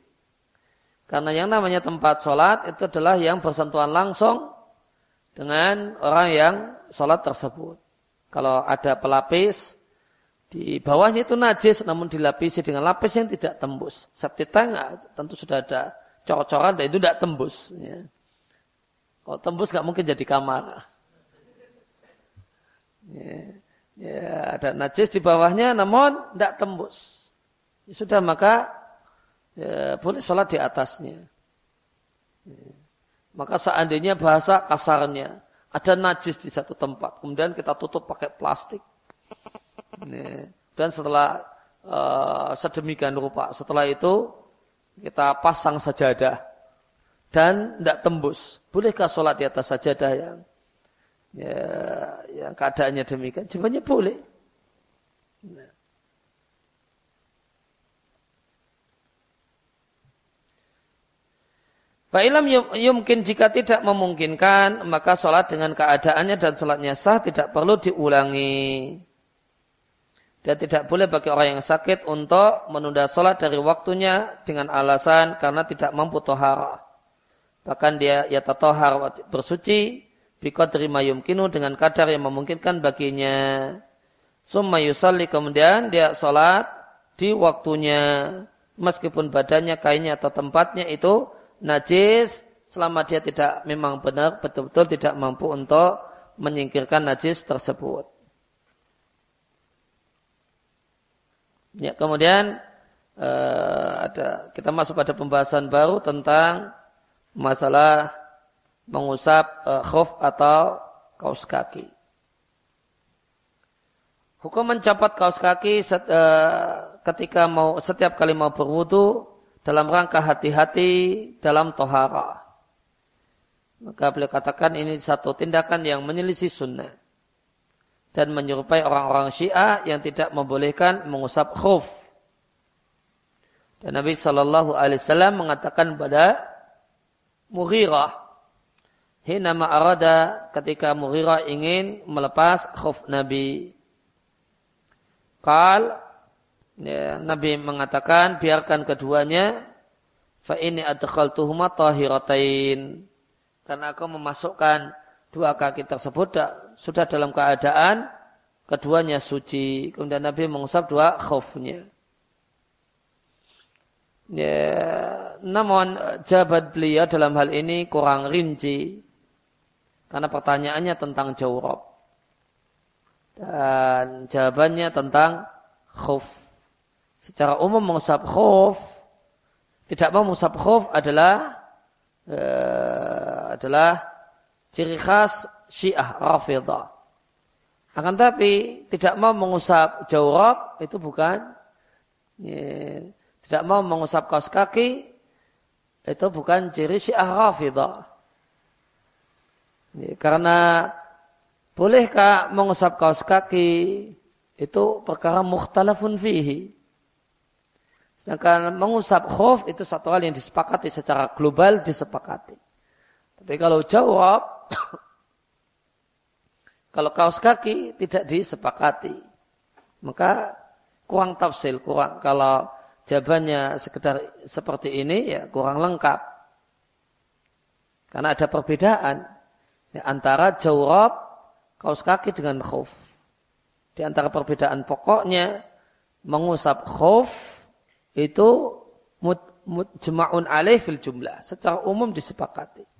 Karena yang namanya tempat sholat itu adalah yang bersentuhan langsung dengan orang yang sholat tersebut. Kalau ada pelapis, di bawahnya itu najis namun dilapisi dengan lapis yang tidak tembus. Septic tank tentu sudah ada cor-coran dan itu tidak tembus. Ya. Kalau tembus nggak mungkin jadi kamar. Ya, ya, ada najis di bawahnya namun tidak tembus. Ya, sudah maka ya, boleh sholat di atasnya. Ya. Maka seandainya bahasa kasarnya ada najis di satu tempat, kemudian kita tutup pakai plastik. Dan setelah uh, sedemikian rupa, setelah itu kita pasang sajadah dan tidak tembus. Bolehkah sholat di atas sajadah yang ya, yang keadaannya demikian? Jawabannya boleh. Nah. Fa'ilam yumkin jika tidak memungkinkan, maka sholat dengan keadaannya dan sholatnya sah tidak perlu diulangi. Dan tidak boleh bagi orang yang sakit untuk menunda sholat dari waktunya dengan alasan karena tidak mampu toharah. Bahkan dia ya tatohar bersuci terima yumkinu dengan kadar yang memungkinkan baginya. Summa yusalli kemudian dia sholat di waktunya. Meskipun badannya, kainnya atau tempatnya itu najis. Selama dia tidak memang benar, betul-betul tidak mampu untuk menyingkirkan najis tersebut. Ya, kemudian uh, ada kita masuk pada pembahasan baru tentang masalah mengusap uh, khuf atau kaos kaki. Hukum mencopot kaos kaki set, uh, ketika mau setiap kali mau berwudu dalam rangka hati-hati dalam tohara. Maka beliau katakan ini satu tindakan yang menyelisih sunnah. Dan menyerupai orang-orang syiah yang tidak membolehkan mengusap khuf. Dan Nabi Shallallahu Alaihi Wasallam mengatakan pada Mughirah. Hina ma'arada ketika Mughirah ingin melepas khuf Nabi. Kal, ya, Nabi mengatakan biarkan keduanya. Fa ini adkhaltuhuma tahiratain. Karena aku memasukkan dua kaki tersebut sudah dalam keadaan keduanya suci. Kemudian Nabi mengusap dua khufnya. Ya, namun jawaban beliau dalam hal ini kurang rinci. Karena pertanyaannya tentang jawab. Dan jawabannya tentang khuf. Secara umum mengusap khuf. Tidak mau mengusap khuf adalah uh, adalah ciri khas syiah rafidah. Akan tapi tidak mau mengusap jawab itu bukan ya, tidak mau mengusap kaos kaki, itu bukan ciri syiah rafidah. Karena bolehkah mengusap kaos kaki itu perkara mukhtalafun fihi. Sedangkan mengusap khuf itu satu hal yang disepakati secara global disepakati. Tapi kalau jawab, kalau kaos kaki tidak disepakati, maka kurang tafsil, kurang kalau jawabannya sekedar seperti ini ya kurang lengkap. Karena ada perbedaan ya, antara jawab kaos kaki dengan khuf. Di antara perbedaan pokoknya mengusap khuf itu mujma'un alaih fil jumlah. Secara umum disepakati.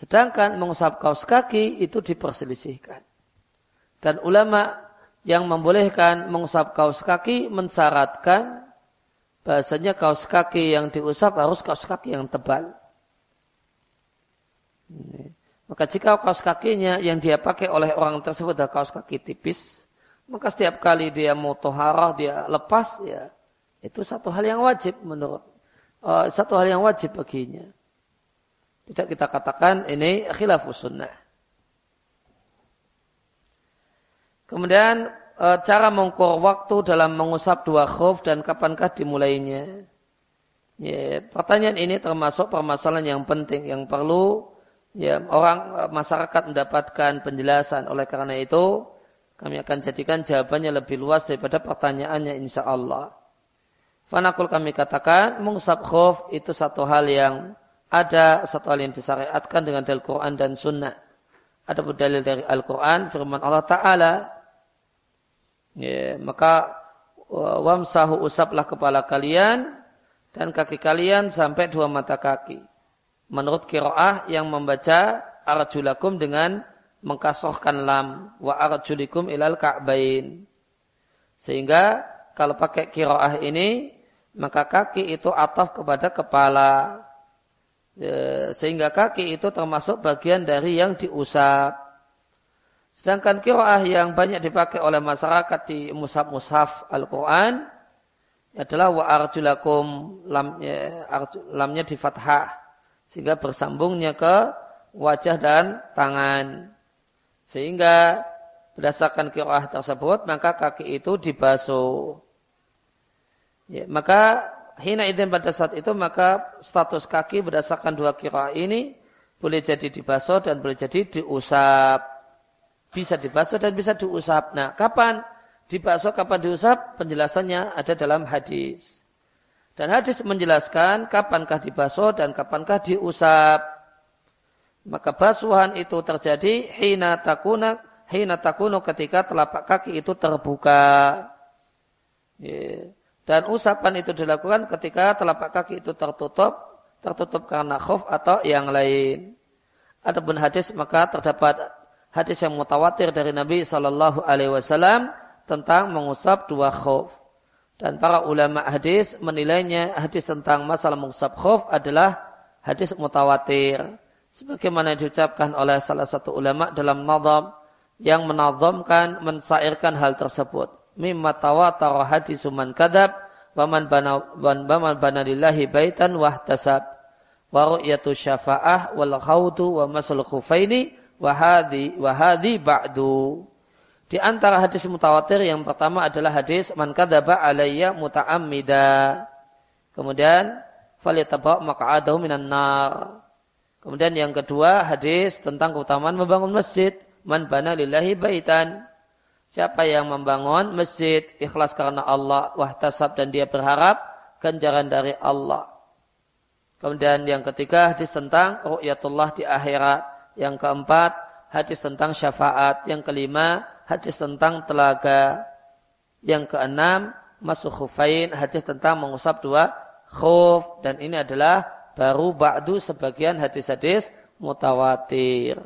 Sedangkan mengusap kaos kaki itu diperselisihkan. Dan ulama yang membolehkan mengusap kaos kaki mensyaratkan bahasanya kaos kaki yang diusap harus kaos kaki yang tebal. Maka jika kaos kakinya yang dia pakai oleh orang tersebut adalah kaos kaki tipis, maka setiap kali dia mau toharah, dia lepas, ya itu satu hal yang wajib menurut uh, satu hal yang wajib baginya. Tidak kita katakan ini khilafus sunnah. Kemudian uh, cara mengukur waktu dalam mengusap dua khuf dan kapankah dimulainya. Ya, pertanyaan ini termasuk permasalahan yang penting yang perlu ya orang eh, masyarakat mendapatkan penjelasan. Oleh karena itu, kami akan jadikan jawabannya lebih luas daripada pertanyaannya insya Allah. Fanakul kami katakan, mengusap khuf itu satu hal yang ada, satu hal yang disyariatkan dengan dalil Quran dan Sunnah. Ada dalil dari Al-Quran, firman Allah Ta'ala, ya, maka wamsahu usaplah kepala kalian dan kaki kalian sampai dua mata kaki menurut kiroah yang membaca arjulakum dengan mengkasohkan lam wa arjulikum ilal ka'bain. Sehingga kalau pakai kiroah ini maka kaki itu ataf kepada kepala. Ya, sehingga kaki itu termasuk bagian dari yang diusap. Sedangkan kiroah yang banyak dipakai oleh masyarakat di mushaf-mushaf Al-Quran adalah wa arjulakum lamnya, lamnya di fathah sehingga bersambungnya ke wajah dan tangan. Sehingga berdasarkan kirah tersebut maka kaki itu dibasuh. Ya, maka hina idin pada saat itu maka status kaki berdasarkan dua kirah ini boleh jadi dibasuh dan boleh jadi diusap. Bisa dibasuh dan bisa diusap. Nah, kapan dibasuh, kapan diusap? Penjelasannya ada dalam hadis. Dan hadis menjelaskan kapankah dibasuh dan kapankah diusap. Maka basuhan itu terjadi hina takuna hina takunu ketika telapak kaki itu terbuka. Dan usapan itu dilakukan ketika telapak kaki itu tertutup, tertutup karena khuf atau yang lain. Adapun hadis maka terdapat hadis yang mutawatir dari Nabi Shallallahu Alaihi Wasallam tentang mengusap dua khuf. Dan para ulama hadis menilainya hadis tentang masalah mungsab khuf adalah hadis mutawatir. Sebagaimana diucapkan oleh salah satu ulama dalam nazam yang menazamkan, mensairkan hal tersebut. Mimma tawatara hadisu man kadab, waman bana, waman bana lillahi baitan wahtasab. Wa ru'yatu syafa'ah wal khawdu wa masul khufaini wa hadhi, wa hadhi ba'du. Di antara hadis mutawatir yang pertama adalah hadis man kadzaba alayya muta'ammida. Kemudian falyataba maq'adahu minan nar. Kemudian yang kedua hadis tentang keutamaan membangun masjid. Man bana lillahi baitan. Siapa yang membangun masjid ikhlas karena Allah wahtasab dan dia berharap ganjaran dari Allah. Kemudian yang ketiga hadis tentang ru'yatullah di akhirat. Yang keempat hadis tentang syafaat. Yang kelima hadis tentang telaga. Yang keenam, masuk khufain, hadis tentang mengusap dua khuf. Dan ini adalah baru ba'du sebagian hadis-hadis mutawatir.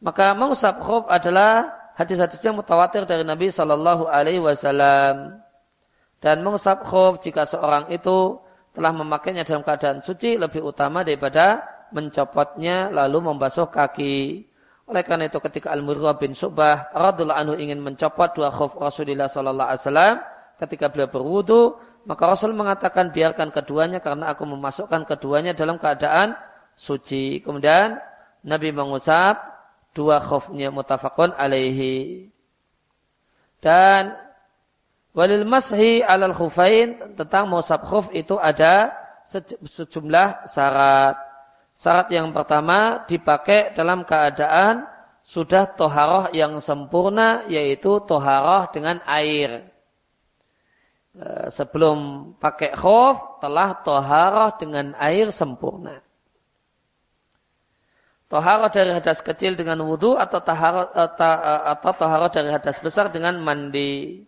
Maka mengusap khuf adalah hadis-hadisnya mutawatir dari Nabi Shallallahu Alaihi Wasallam. Dan mengusap khuf jika seorang itu telah memakainya dalam keadaan suci lebih utama daripada mencopotnya lalu membasuh kaki. Oleh karena itu ketika Al-Murrah bin Subah radhiallahu anhu ingin mencopot dua khuf Rasulullah sallallahu alaihi wasallam ketika beliau berwudu, maka Rasul mengatakan biarkan keduanya karena aku memasukkan keduanya dalam keadaan suci. Kemudian Nabi mengusap dua khufnya mutafakun alaihi. Dan walil mashi alal khufain tentang mengusap khuf itu ada sejumlah syarat. Syarat yang pertama dipakai dalam keadaan sudah toharoh yang sempurna yaitu toharoh dengan air. E, sebelum pakai khuf telah toharoh dengan air sempurna. Toharoh dari hadas kecil dengan wudhu atau toharoh, e, e, atau toharoh dari hadas besar dengan mandi.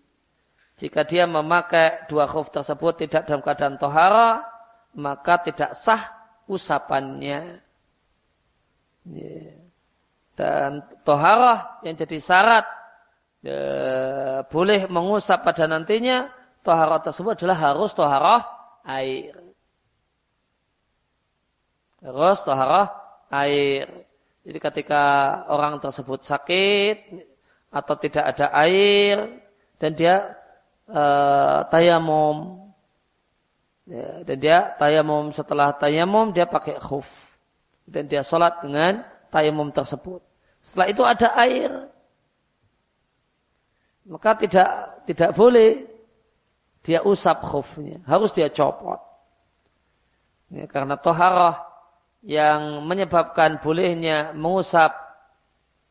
Jika dia memakai dua khuf tersebut tidak dalam keadaan toharoh, maka tidak sah usapannya. Dan toharah yang jadi syarat ya, boleh mengusap pada nantinya, toharah tersebut adalah harus toharah air. Harus toharah air. Jadi ketika orang tersebut sakit atau tidak ada air dan dia e, tayamum ya, dan dia tayamum setelah tayamum dia pakai khuf dan dia sholat dengan tayamum tersebut. Setelah itu ada air, maka tidak tidak boleh dia usap khufnya, harus dia copot. Ya, karena toharah yang menyebabkan bolehnya mengusap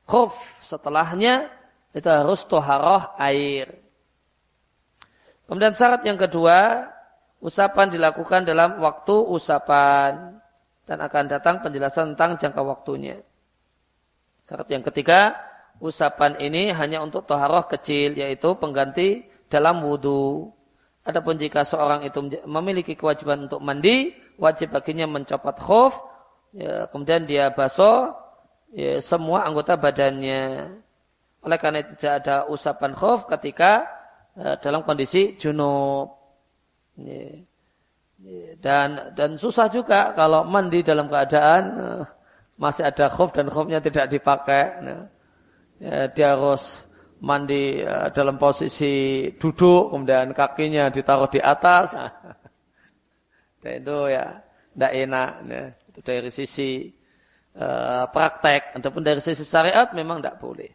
khuf setelahnya itu harus toharoh air. Kemudian syarat yang kedua, usapan dilakukan dalam waktu usapan dan akan datang penjelasan tentang jangka waktunya. Syarat yang ketiga, usapan ini hanya untuk toharoh kecil, yaitu pengganti dalam wudhu. Adapun jika seorang itu memiliki kewajiban untuk mandi, wajib baginya mencopot khuf, ya, kemudian dia basuh ya, semua anggota badannya. Oleh karena itu tidak ada usapan khuf ketika uh, dalam kondisi junub. Ya. Ya, dan dan susah juga kalau mandi dalam keadaan uh, masih ada khuf dan khufnya tidak dipakai. Nah, ya, dia harus mandi uh, dalam posisi duduk, kemudian kakinya ditaruh di atas. dan itu ya tidak enak. Ya. Itu dari sisi uh, praktek ataupun dari sisi syariat memang tidak boleh.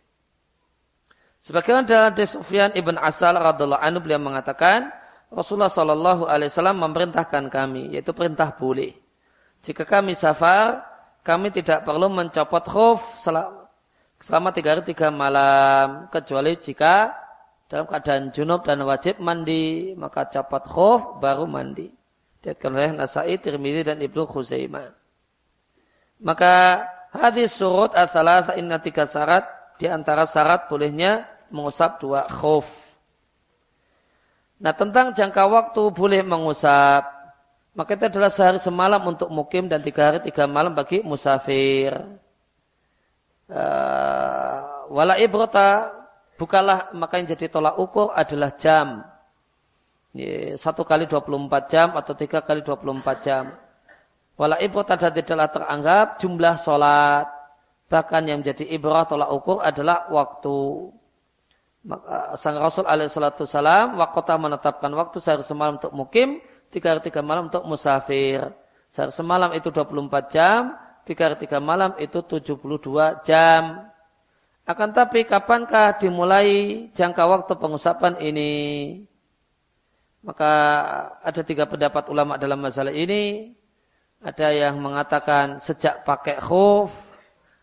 Sebagaimana dalam Sufyan ibn Asal radhiallahu anhu beliau mengatakan Rasulullah Shallallahu Alaihi Wasallam memerintahkan kami yaitu perintah boleh. Jika kami safar, kami tidak perlu mencopot khuf selama, selama tiga hari tiga malam kecuali jika dalam keadaan junub dan wajib mandi maka copot khuf baru mandi. Diatkan oleh Nasai, Tirmidzi dan Ibnu Khuzaimah. Maka hadis surut adalah inna tiga syarat di antara syarat bolehnya mengusap dua khuf. Nah tentang jangka waktu boleh mengusap. Maka itu adalah sehari semalam untuk mukim dan tiga hari tiga malam bagi musafir. Uh, wala ibrota bukalah maka yang jadi tolak ukur adalah jam. Satu kali 24 jam atau tiga kali 24 jam. Wala ibrah dan tidaklah teranggap jumlah sholat. Bahkan yang menjadi ibrah tolak ukur adalah waktu. Maka sang Rasul alaihissalatu salam waktu menetapkan waktu sehari semalam untuk mukim, tiga hari tiga malam untuk musafir. Sehari semalam itu 24 jam, tiga hari tiga malam itu 72 jam. Akan tapi kapankah dimulai jangka waktu pengusapan ini? Maka ada tiga pendapat ulama dalam masalah ini. Ada yang mengatakan sejak pakai khuf.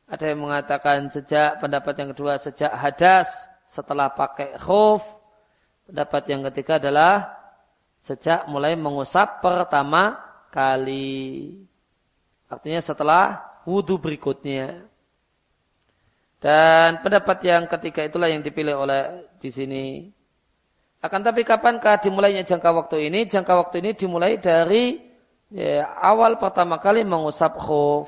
Ada yang mengatakan sejak pendapat yang kedua sejak hadas setelah pakai khuf. Pendapat yang ketiga adalah sejak mulai mengusap pertama kali. Artinya setelah wudhu berikutnya. Dan pendapat yang ketiga itulah yang dipilih oleh di sini. Akan tapi kapankah dimulainya jangka waktu ini? Jangka waktu ini dimulai dari ya, awal pertama kali mengusap khuf.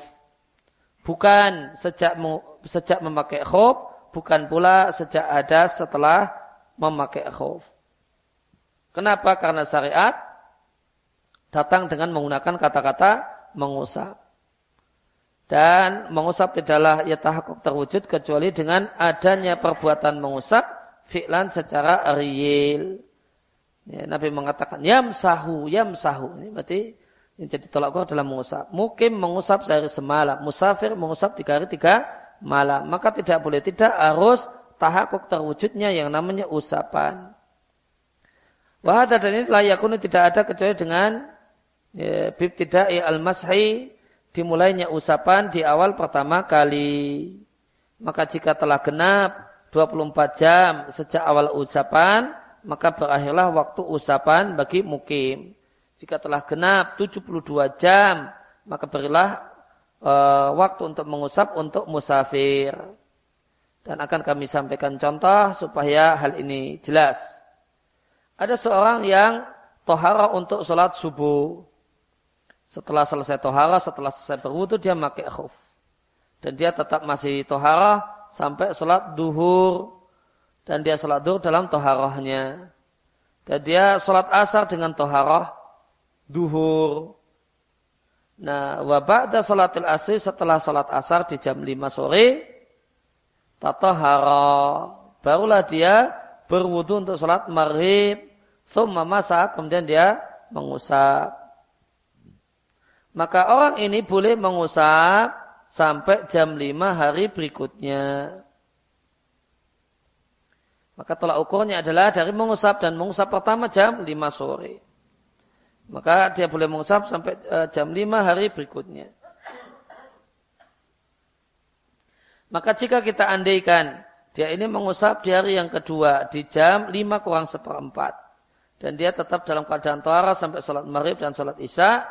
Bukan sejak sejak memakai khuf, bukan pula sejak ada setelah memakai khuf. Kenapa? Karena syariat datang dengan menggunakan kata-kata mengusap. Dan mengusap tidaklah ya tahakuk terwujud kecuali dengan adanya perbuatan mengusap fi'lan secara real. Ya, Nabi mengatakan yamsahu, yamsahu. Ini berarti jadi tolak ukur adalah mengusap. Mukim mengusap sehari semalam. Musafir mengusap tiga hari tiga malam. Maka tidak boleh. Tidak harus tahakuk terwujudnya yang namanya usapan. Wahada dan ini layakun tidak ada kecuali dengan ya, bib tidak al-mashi dimulainya usapan di awal pertama kali. Maka jika telah genap 24 jam sejak awal usapan, maka berakhirlah waktu usapan bagi mukim. Jika telah genap 72 jam, maka berilah e, waktu untuk mengusap untuk musafir. Dan akan kami sampaikan contoh supaya hal ini jelas. Ada seorang yang tohara untuk sholat subuh. Setelah selesai tohara, setelah selesai berwudu, dia pakai khuf. Dan dia tetap masih tohara sampai sholat duhur. Dan dia sholat duhur dalam toharahnya. Dan dia sholat asar dengan toharah duhur. Nah, wabakda salatil asri setelah salat asar di jam 5 sore, tatahara. Barulah dia berwudu untuk salat maghrib. Thumma masa, kemudian dia mengusap. Maka orang ini boleh mengusap sampai jam 5 hari berikutnya. Maka tolak ukurnya adalah dari mengusap dan mengusap pertama jam 5 sore. Maka dia boleh mengusap sampai eh, jam 5 hari berikutnya. Maka jika kita andaikan dia ini mengusap di hari yang kedua di jam 5 kurang seperempat. Dan dia tetap dalam keadaan tohara sampai sholat maghrib dan sholat isya.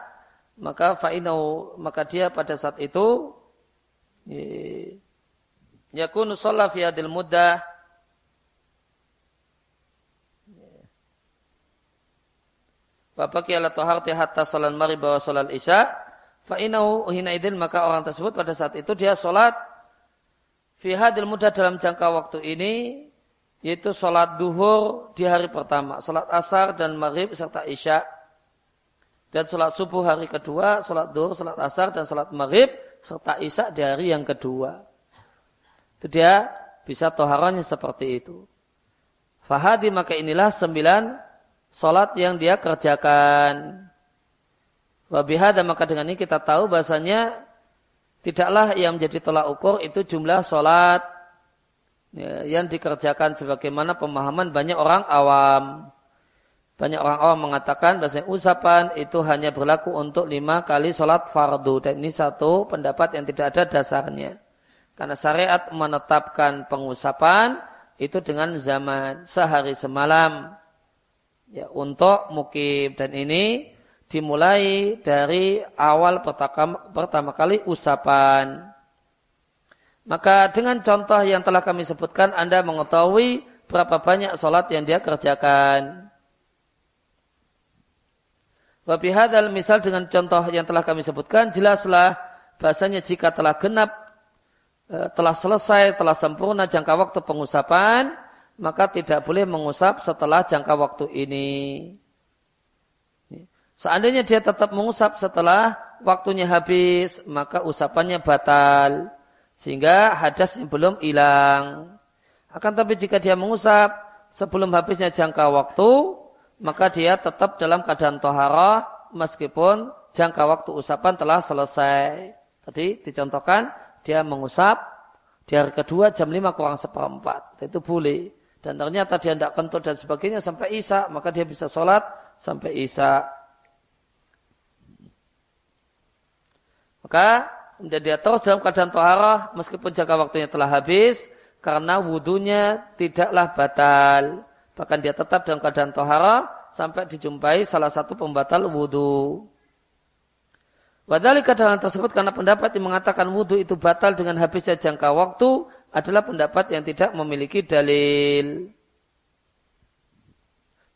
Maka fa'inau, maka dia pada saat itu yakunu sholat fi adil mudah Babaki ala taharti hatta salat maghrib wa salat isya. Fa innahu hina idin maka orang tersebut pada saat itu dia salat fi hadil mudah dalam jangka waktu ini yaitu salat duhur di hari pertama, salat asar dan maghrib serta isya. Dan salat subuh hari kedua, salat duhur, salat asar dan salat maghrib serta isya di hari yang kedua. Itu dia bisa toharannya seperti itu. Fahadi maka inilah sembilan Salat yang dia kerjakan. Wabihada maka dengan ini kita tahu bahasanya tidaklah yang menjadi tolak ukur itu jumlah salat ya, yang dikerjakan sebagaimana pemahaman banyak orang awam. Banyak orang awam mengatakan bahasanya usapan itu hanya berlaku untuk lima kali sholat fardu. Dan ini satu pendapat yang tidak ada dasarnya. Karena syariat menetapkan pengusapan itu dengan zaman sehari semalam ya, untuk mukim dan ini dimulai dari awal pertama, kali usapan. Maka dengan contoh yang telah kami sebutkan, Anda mengetahui berapa banyak sholat yang dia kerjakan. Wabihadal misal dengan contoh yang telah kami sebutkan, jelaslah bahasanya jika telah genap, eh, telah selesai, telah sempurna jangka waktu pengusapan, maka tidak boleh mengusap setelah jangka waktu ini. Seandainya dia tetap mengusap setelah waktunya habis, maka usapannya batal. Sehingga hadasnya belum hilang. Akan tapi jika dia mengusap sebelum habisnya jangka waktu, maka dia tetap dalam keadaan toharah meskipun jangka waktu usapan telah selesai. Tadi dicontohkan, dia mengusap di hari kedua jam 5 kurang seperempat. Itu boleh dan ternyata dia tidak kentut dan sebagainya sampai isya, maka dia bisa sholat sampai isya. Maka kemudian dia terus dalam keadaan toharah meskipun jangka waktunya telah habis karena wudhunya tidaklah batal. Bahkan dia tetap dalam keadaan toharah sampai dijumpai salah satu pembatal wudhu. Wadali keadaan tersebut karena pendapat yang mengatakan wudhu itu batal dengan habisnya jangka waktu adalah pendapat yang tidak memiliki dalil.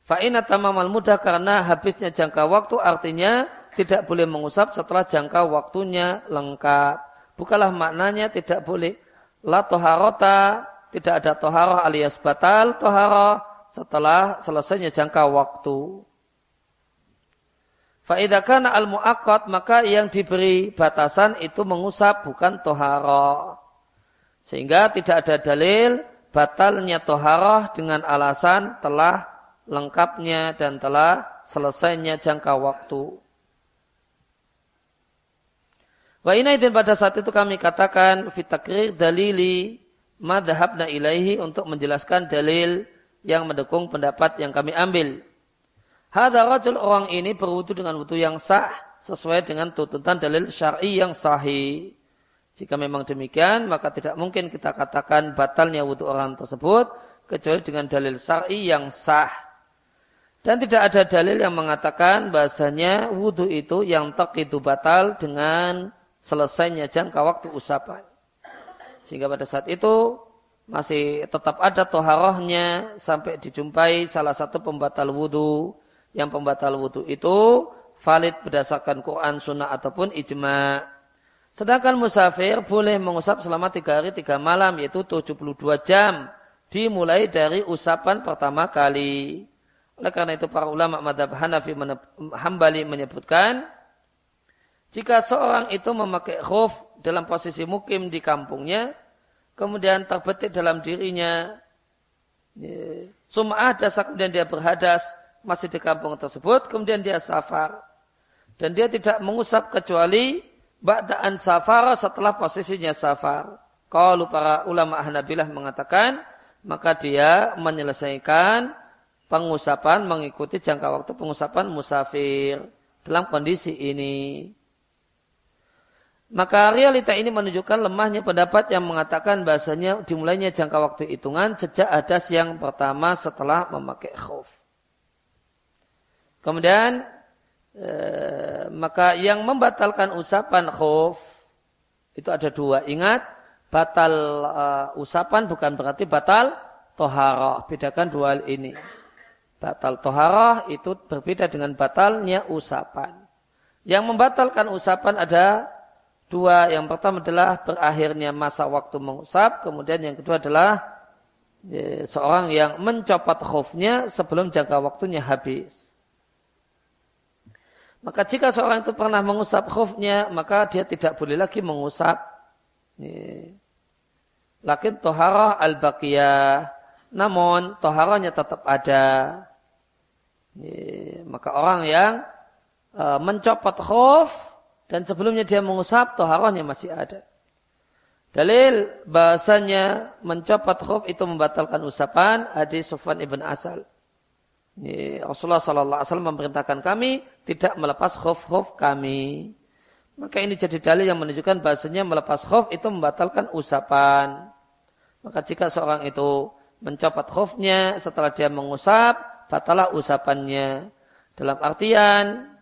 Fa'ina tamamal mudah karena habisnya jangka waktu artinya tidak boleh mengusap setelah jangka waktunya lengkap. Bukalah maknanya tidak boleh. La toharota, tidak ada toharoh alias batal toharoh setelah selesainya jangka waktu. Fa'idakan al-mu'akot maka yang diberi batasan itu mengusap bukan toharoh. Sehingga tidak ada dalil batalnya toharoh dengan alasan telah lengkapnya dan telah selesainya jangka waktu. Wa inaidin pada saat itu kami katakan fitakrir dalili madhabna ilaihi untuk menjelaskan dalil yang mendukung pendapat yang kami ambil. Hada rajul orang ini berwudu dengan wudu yang sah sesuai dengan tuntutan dalil syar'i yang sahih. Jika memang demikian, maka tidak mungkin kita katakan batalnya wudhu orang tersebut kecuali dengan dalil syar'i yang sah. Dan tidak ada dalil yang mengatakan bahasanya wudhu itu yang tak itu batal dengan selesainya jangka waktu usapan. Sehingga pada saat itu masih tetap ada toharohnya sampai dijumpai salah satu pembatal wudhu. Yang pembatal wudhu itu valid berdasarkan Quran, Sunnah ataupun ijma'. Sedangkan musafir boleh mengusap selama tiga hari tiga malam yaitu 72 jam dimulai dari usapan pertama kali. Oleh karena itu para ulama madhab Hanafi Hambali menyebutkan Jika seorang itu memakai khuf dalam posisi mukim di kampungnya, kemudian terbetik dalam dirinya ya, sum'ah dasar kemudian dia berhadas masih di kampung tersebut, kemudian dia safar. Dan dia tidak mengusap kecuali ba'daan safar setelah posisinya safar. Kalau para ulama Hanabilah mengatakan, maka dia menyelesaikan pengusapan mengikuti jangka waktu pengusapan musafir dalam kondisi ini. Maka realita ini menunjukkan lemahnya pendapat yang mengatakan bahasanya dimulainya jangka waktu hitungan sejak ada siang pertama setelah memakai khuf. Kemudian eh, maka yang membatalkan usapan khuf itu ada dua. Ingat batal uh, usapan bukan berarti batal toharoh. Bedakan dua hal ini. Batal toharoh itu berbeda dengan batalnya usapan. Yang membatalkan usapan ada Dua, yang pertama adalah berakhirnya masa waktu mengusap. Kemudian yang kedua adalah ya, seorang yang mencopot khufnya sebelum jangka waktunya habis. Maka jika seorang itu pernah mengusap khufnya, maka dia tidak boleh lagi mengusap. Lakin toharah al-baqiyah. Namun toharahnya tetap ada. Maka orang yang uh, mencopot khuf, dan sebelumnya dia mengusap, toharohnya masih ada. Dalil bahasanya mencopot khuf itu membatalkan usapan hadis Sufan ibn Asal. Ini Rasulullah Sallallahu Alaihi Wasallam memerintahkan kami tidak melepas khuf-khuf kami. Maka ini jadi dalil yang menunjukkan bahasanya melepas khuf itu membatalkan usapan. Maka jika seorang itu mencopot khufnya setelah dia mengusap, batalah usapannya. Dalam artian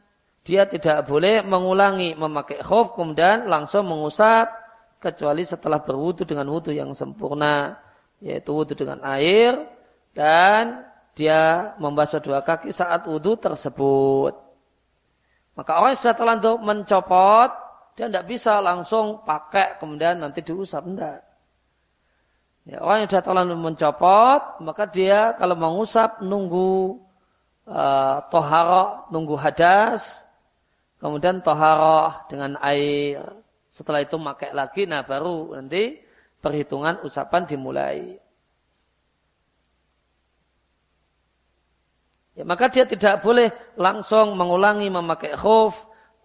dia tidak boleh mengulangi memakai khuf kemudian langsung mengusap kecuali setelah berwudu dengan wudu yang sempurna yaitu wudu dengan air dan dia membasuh dua kaki saat wudu tersebut. Maka orang yang sudah terlanjur mencopot dia tidak bisa langsung pakai kemudian nanti diusap enggak. Ya, orang yang sudah terlanjur mencopot maka dia kalau mengusap nunggu uh, tohara, nunggu hadas kemudian toharoh dengan air. Setelah itu pakai lagi, nah baru nanti perhitungan ucapan dimulai. Ya, maka dia tidak boleh langsung mengulangi memakai khuf,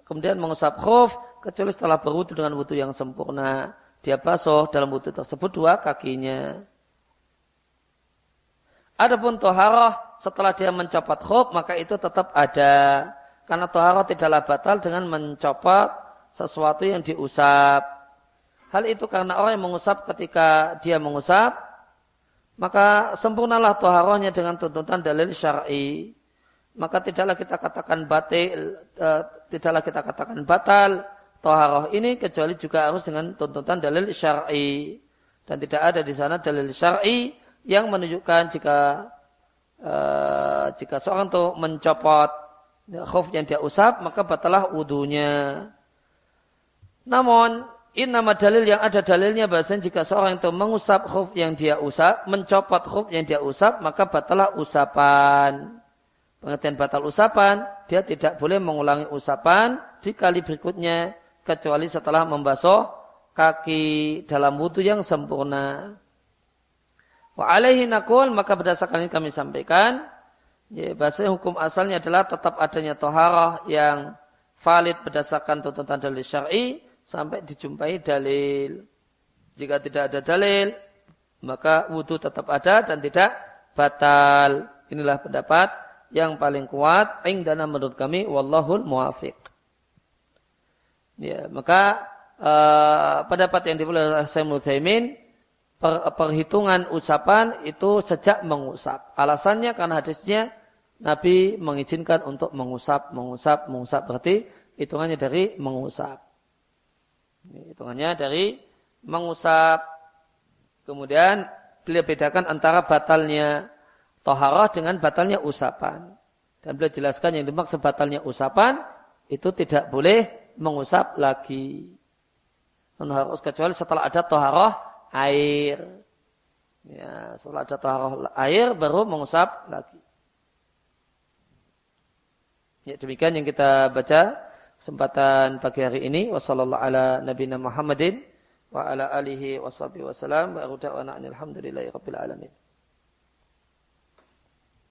kemudian mengusap khuf, kecuali setelah berwudu dengan wudu yang sempurna. Dia basuh dalam wudu tersebut dua kakinya. Adapun toharoh setelah dia mencopot khuf, maka itu tetap ada. Karena toharoh tidaklah batal dengan mencopot sesuatu yang diusap. Hal itu karena orang yang mengusap ketika dia mengusap, maka sempurnalah toharohnya dengan tuntutan dalil syar'i. Maka tidaklah kita katakan batil, uh, tidaklah kita katakan batal toharoh ini kecuali juga harus dengan tuntutan dalil syar'i. Dan tidak ada di sana dalil syar'i yang menunjukkan jika uh, jika seorang itu mencopot khuf yang dia usap, maka batalah wudhunya. Namun, ini nama dalil yang ada dalilnya bahasanya jika seorang itu mengusap khuf yang dia usap, mencopot khuf yang dia usap, maka batalah usapan. Pengertian batal usapan, dia tidak boleh mengulangi usapan di kali berikutnya, kecuali setelah membasuh kaki dalam wudhu yang sempurna. Wa alaihi nakul, maka berdasarkan ini kami sampaikan, Ya, bahasa hukum asalnya adalah tetap adanya toharah yang valid berdasarkan tuntutan dalil syar'i sampai dijumpai dalil. Jika tidak ada dalil, maka wudhu tetap ada dan tidak batal. Inilah pendapat yang paling kuat dana menurut kami wallahul muwafiq. Ya, maka uh, pendapat yang dimulai oleh Sayyid Thaimin per, perhitungan ucapan itu sejak mengusap. Alasannya karena hadisnya Nabi mengizinkan untuk mengusap, mengusap, mengusap. Berarti hitungannya dari mengusap. Hitungannya dari mengusap. Kemudian beliau bedakan antara batalnya toharah dengan batalnya usapan. Dan beliau jelaskan yang dimaksud batalnya usapan itu tidak boleh mengusap lagi. Harus kecuali setelah ada toharah air. Ya, setelah ada taharah air baru mengusap lagi. Ya, demikian yang kita baca kesempatan pagi hari ini. Wassalamualaikum ala nabiyina Muhammadin wa ala alihi wa sahbihi. Wa da'wana alhamdulillahi rabbil alamin.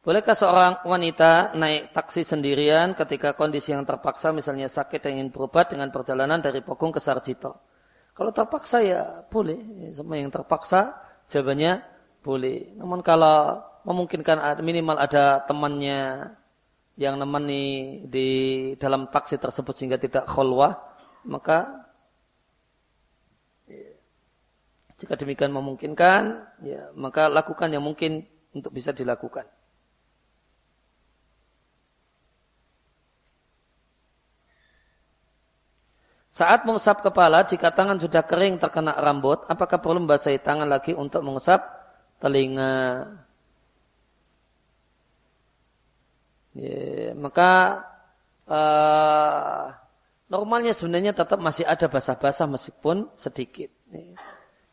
Bolehkah seorang wanita naik taksi sendirian ketika kondisi yang terpaksa misalnya sakit dan ingin berobat dengan perjalanan dari Pokong ke Sarjito? Kalau terpaksa ya boleh. Semua yang terpaksa jawabannya boleh. Namun kalau memungkinkan minimal ada temannya yang nemani di dalam taksi tersebut sehingga tidak khulwah, maka ya, jika demikian memungkinkan, ya maka lakukan yang mungkin untuk bisa dilakukan. Saat mengusap kepala, jika tangan sudah kering terkena rambut, apakah perlu membasahi tangan lagi untuk mengusap telinga? Ya, maka uh, normalnya sebenarnya tetap masih ada basah-basah meskipun sedikit. Ya.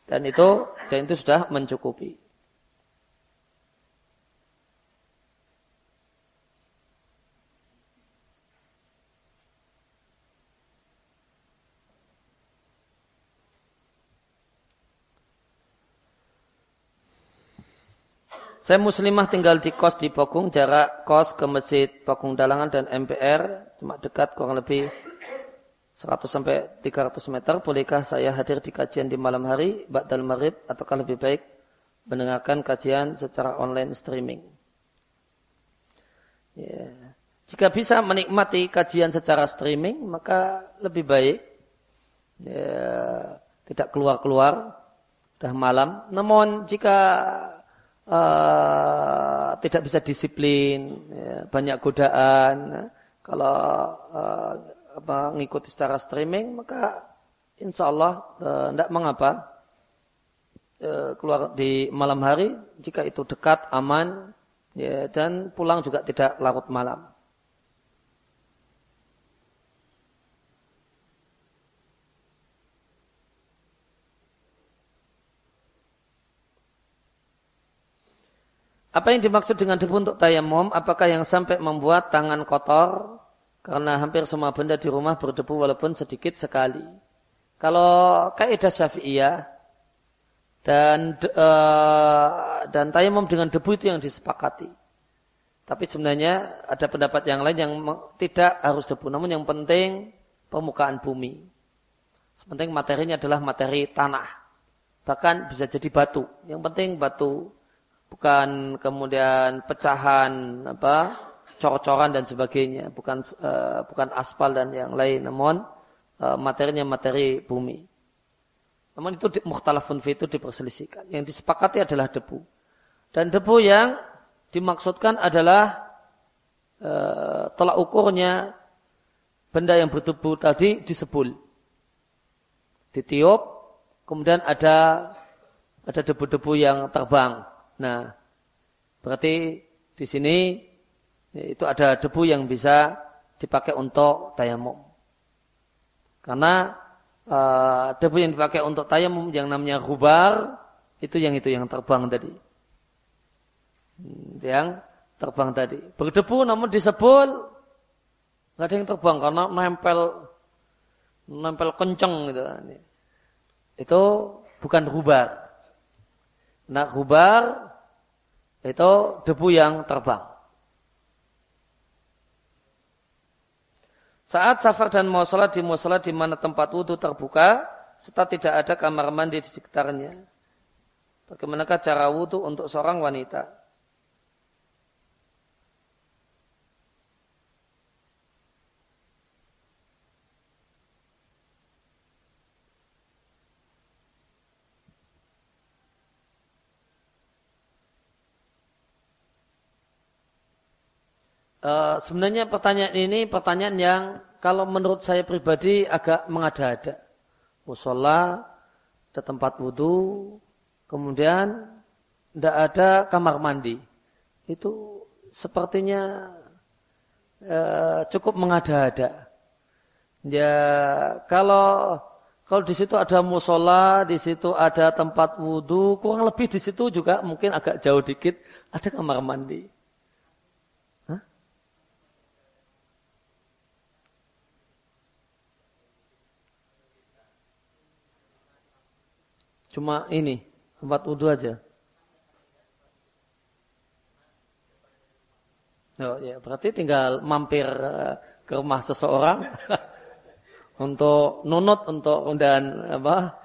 Dan itu dan itu sudah mencukupi. Saya muslimah tinggal di kos di Pokung, jarak kos ke masjid Pokung Dalangan dan MPR cuma dekat kurang lebih 100 sampai 300 meter. Bolehkah saya hadir di kajian di malam hari, Ba'dal Marib, ataukah lebih baik mendengarkan kajian secara online streaming? Ya. Jika bisa menikmati kajian secara streaming, maka lebih baik ya, tidak keluar-keluar, dah malam. Namun jika uh, tidak bisa disiplin, ya, banyak godaan. Ya. Kalau uh, apa, mengikuti secara streaming, maka insya Allah tidak uh, mengapa uh, keluar di malam hari jika itu dekat, aman, ya, dan pulang juga tidak larut malam. Apa yang dimaksud dengan debu untuk tayamum? Apakah yang sampai membuat tangan kotor? Karena hampir semua benda di rumah berdebu walaupun sedikit sekali. Kalau kaidah syafi'iyah dan uh, dan tayamum dengan debu itu yang disepakati. Tapi sebenarnya ada pendapat yang lain yang tidak harus debu. Namun yang penting permukaan bumi. Sepenting materinya adalah materi tanah. Bahkan bisa jadi batu. Yang penting batu bukan kemudian pecahan apa cor-coran dan sebagainya, bukan uh, bukan aspal dan yang lain, namun uh, materinya materi bumi. Namun itu mukhtalafun fi itu diperselisihkan. Yang disepakati adalah debu. Dan debu yang dimaksudkan adalah uh, tolak ukurnya benda yang berdebu tadi disebul. Ditiup, kemudian ada ada debu-debu yang terbang. Nah, berarti di sini ya, itu ada debu yang bisa dipakai untuk tayamum. Karena uh, debu yang dipakai untuk tayamum yang namanya rubar itu yang itu yang terbang tadi. Hmm, yang terbang tadi. Berdebu namun disebul nggak ada yang terbang karena nempel nempel kenceng gitu. Itu bukan rubar. Nah, rubar itu debu yang terbang. Saat safar dan mau sholat di musola di mana tempat wudhu terbuka, serta tidak ada kamar mandi di sekitarnya. Bagaimanakah cara wudhu untuk seorang wanita? Uh, sebenarnya pertanyaan ini pertanyaan yang kalau menurut saya pribadi agak mengada-ada. Musola, ada tempat wudhu, kemudian tidak ada kamar mandi. Itu sepertinya uh, cukup mengada-ada. Ya kalau kalau di situ ada musola, di situ ada tempat wudhu, kurang lebih di situ juga mungkin agak jauh dikit ada kamar mandi. Cuma ini, tempat wudhu aja. Oh, ya, berarti tinggal mampir eh, ke rumah seseorang untuk nunut untuk dan apa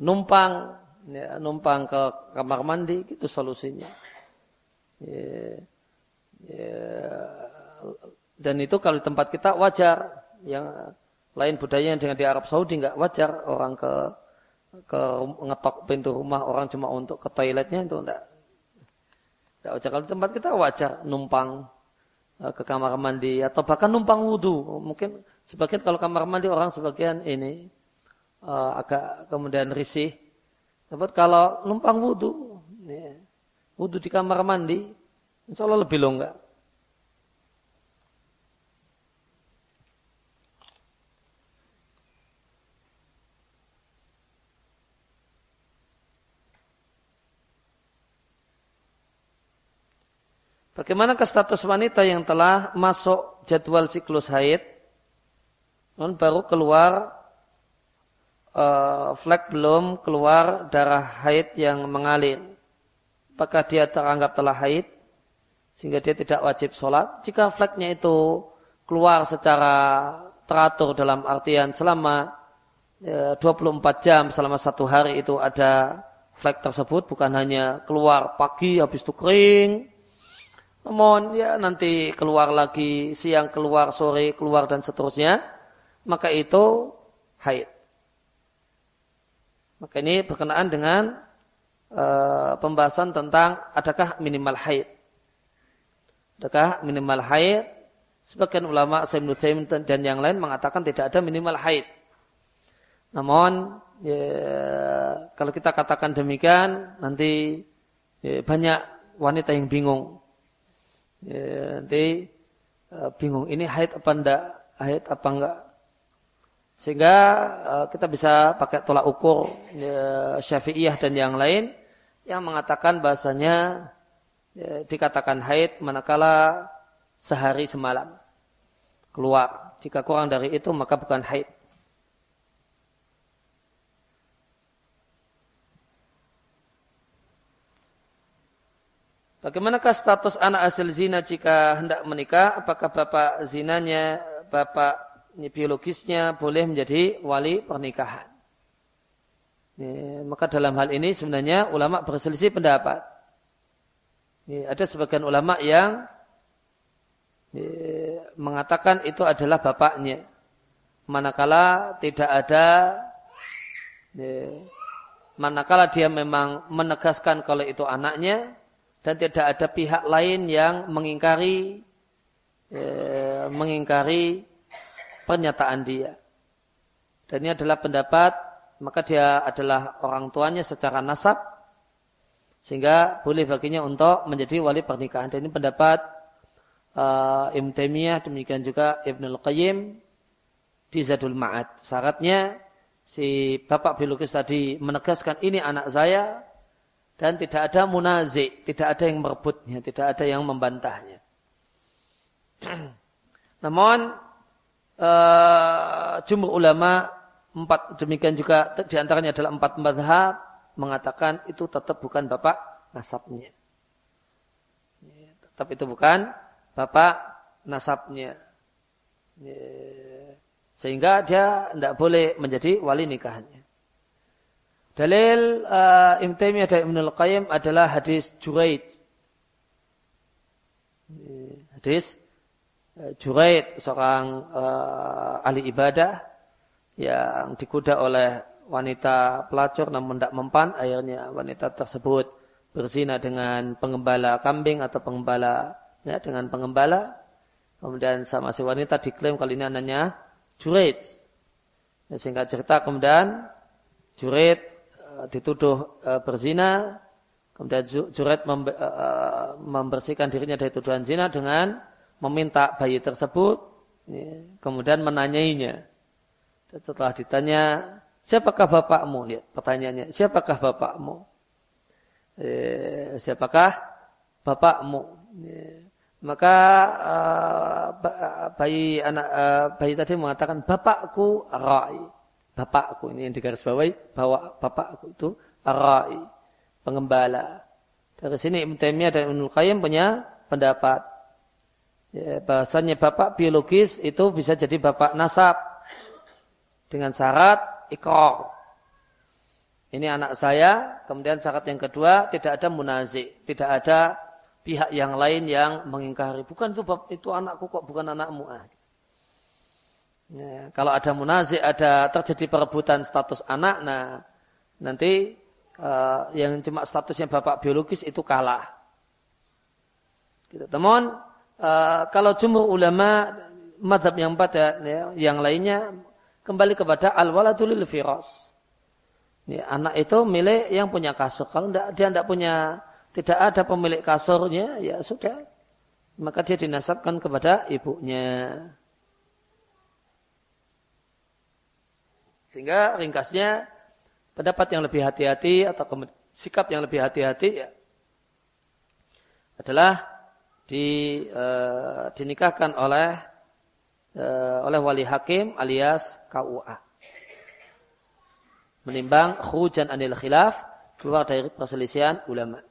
numpang ya, numpang ke kamar mandi itu solusinya. Ya, ya, dan itu kalau di tempat kita wajar yang lain budaya yang dengan di Arab Saudi nggak wajar orang ke ke ngetok pintu rumah orang cuma untuk ke toiletnya itu enggak. Enggak wajar. Kalau di tempat kita wajar numpang eh, ke kamar mandi atau bahkan numpang wudhu. Mungkin sebagian kalau kamar mandi orang sebagian ini uh, agak kemudian risih. Tapi kalau numpang wudhu, ya, wudhu di kamar mandi, insya Allah lebih longgar. Bagaimana ke status wanita yang telah masuk jadwal siklus haid, non baru keluar uh, flek belum keluar darah haid yang mengalir, apakah dia teranggap telah haid sehingga dia tidak wajib sholat? Jika fleknya itu keluar secara teratur dalam artian selama e, 24 jam selama satu hari itu ada flek tersebut bukan hanya keluar pagi habis itu kering namun ya nanti keluar lagi, siang keluar, sore keluar dan seterusnya. Maka itu haid. Maka ini berkenaan dengan uh, pembahasan tentang adakah minimal haid. Adakah minimal haid? Sebagian ulama Sayyid dan yang lain mengatakan tidak ada minimal haid. Namun ya, kalau kita katakan demikian nanti ya, banyak wanita yang bingung Ya, nanti uh, bingung ini haid apa enggak, haid apa enggak. Sehingga uh, kita bisa pakai tolak ukur ya, Syafi'iyah dan yang lain yang mengatakan bahasanya ya, dikatakan haid manakala sehari semalam keluar. Jika kurang dari itu maka bukan haid. Bagaimanakah status anak hasil zina jika hendak menikah? Apakah bapak zinanya, bapak biologisnya boleh menjadi wali pernikahan? Ya, maka dalam hal ini sebenarnya ulama berselisih pendapat. Ya, ada sebagian ulama yang ya, mengatakan itu adalah bapaknya. Manakala tidak ada, manakala dia memang menegaskan kalau itu anaknya, dan tidak ada pihak lain yang mengingkari eh, mengingkari pernyataan dia. Dan ini adalah pendapat maka dia adalah orang tuanya secara nasab sehingga boleh baginya untuk menjadi wali pernikahan. Dan ini pendapat uh, Ibn Taimiyah demikian juga Ibn Al-Qayyim di Zadul Ma'ad. Syaratnya si bapak biologis tadi menegaskan ini anak saya dan tidak ada munazik, tidak ada yang merebutnya, tidak ada yang membantahnya. Namun uh, jumhur ulama empat demikian juga di antaranya adalah empat madhab mengatakan itu tetap bukan bapak nasabnya. Tetap itu bukan bapak nasabnya. Sehingga dia tidak boleh menjadi wali nikahannya. Dalil uh, Ibn Taimiyah Ibn Al-Qayyim adalah hadis Juraid. Hadis uh, Juraid, seorang uh, ahli ibadah yang dikuda oleh wanita pelacur namun tidak mempan. Akhirnya wanita tersebut berzina dengan pengembala kambing atau pengembala ya, dengan pengembala. Kemudian sama si wanita diklaim kali ini anaknya Juraid. Ya, sehingga cerita kemudian Juraid Eh, dituduh uh, berzina, kemudian Juret uh, membersihkan dirinya dari tuduhan zina dengan meminta bayi tersebut, ya, kemudian menanyainya. Setelah ditanya, siapakah bapakmu? Lihat pertanyaannya, siapakah bapakmu? Eh, siapakah bapakmu? Ya. Maka bayi anak bayi tadi mengatakan bapakku Rai. Bapakku ini yang digarisbawahi bahwa bapakku itu arai pengembala. Dari sini Ibn Taimiyah dan Ibnu Qayyim punya pendapat ya, bahasanya bapak biologis itu bisa jadi bapak nasab dengan syarat ikrar. Ini anak saya, kemudian syarat yang kedua tidak ada munazik, tidak ada pihak yang lain yang mengingkari. Bukan itu itu anakku kok bukan anakmu. Ah. Ya, kalau ada munazik, ada terjadi perebutan status anak, nah nanti uh, yang cuma statusnya bapak biologis itu kalah. Gitu. Teman, uh, kalau jumhur ulama madhab yang pada ya, yang lainnya kembali kepada al-waladul firas. Ya, anak itu milik yang punya kasur. Kalau tidak dia tidak punya tidak ada pemilik kasurnya, ya sudah. Maka dia dinasabkan kepada ibunya. Sehingga ringkasnya pendapat yang lebih hati-hati atau sikap yang lebih hati-hati ya, adalah di, e, dinikahkan oleh e, oleh wali hakim alias KUA. Menimbang khujan anil khilaf keluar dari perselisihan ulama.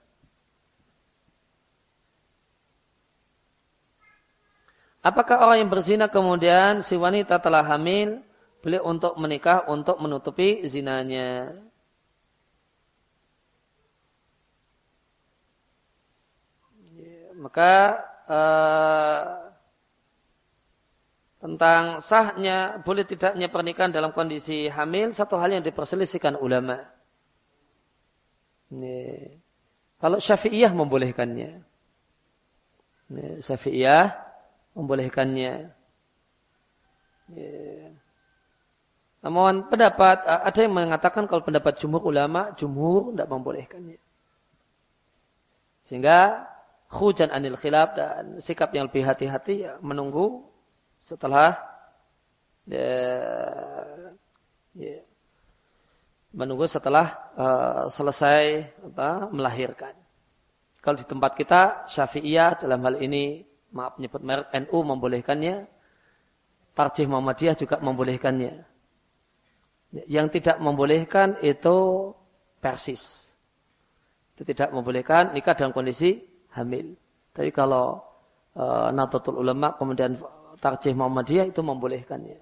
Apakah orang yang berzina kemudian si wanita telah hamil boleh untuk menikah untuk menutupi zinanya. Maka uh, tentang sahnya boleh tidaknya pernikahan dalam kondisi hamil satu hal yang diperselisihkan ulama. Ini. Kalau syafi'iyah membolehkannya. Ini, syafi'iyah membolehkannya. Ini. Namun pendapat ada yang mengatakan kalau pendapat jumhur ulama, jumhur tidak membolehkannya. Sehingga hujan anil khilaf dan sikap yang lebih hati-hati ya, menunggu setelah ya, ya, menunggu setelah uh, selesai apa, melahirkan. Kalau di tempat kita Syafi'iyah dalam hal ini maaf menyebut merek NU membolehkannya, Tarjih Muhammadiyah juga membolehkannya. Yang tidak membolehkan itu persis. Itu tidak membolehkan nikah dalam kondisi hamil. Tapi kalau e, Nahdlatul Ulama kemudian Tarjih Muhammadiyah itu membolehkannya.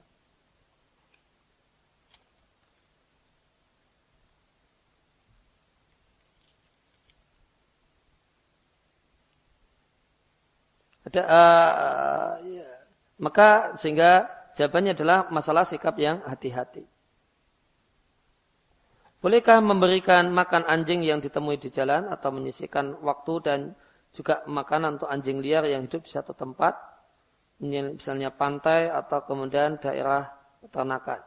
Ada, uh, maka sehingga jawabannya adalah masalah sikap yang hati-hati. Bolehkah memberikan makan anjing yang ditemui di jalan atau menyisikan waktu dan juga makanan untuk anjing liar yang hidup di satu tempat, misalnya pantai atau kemudian daerah peternakan.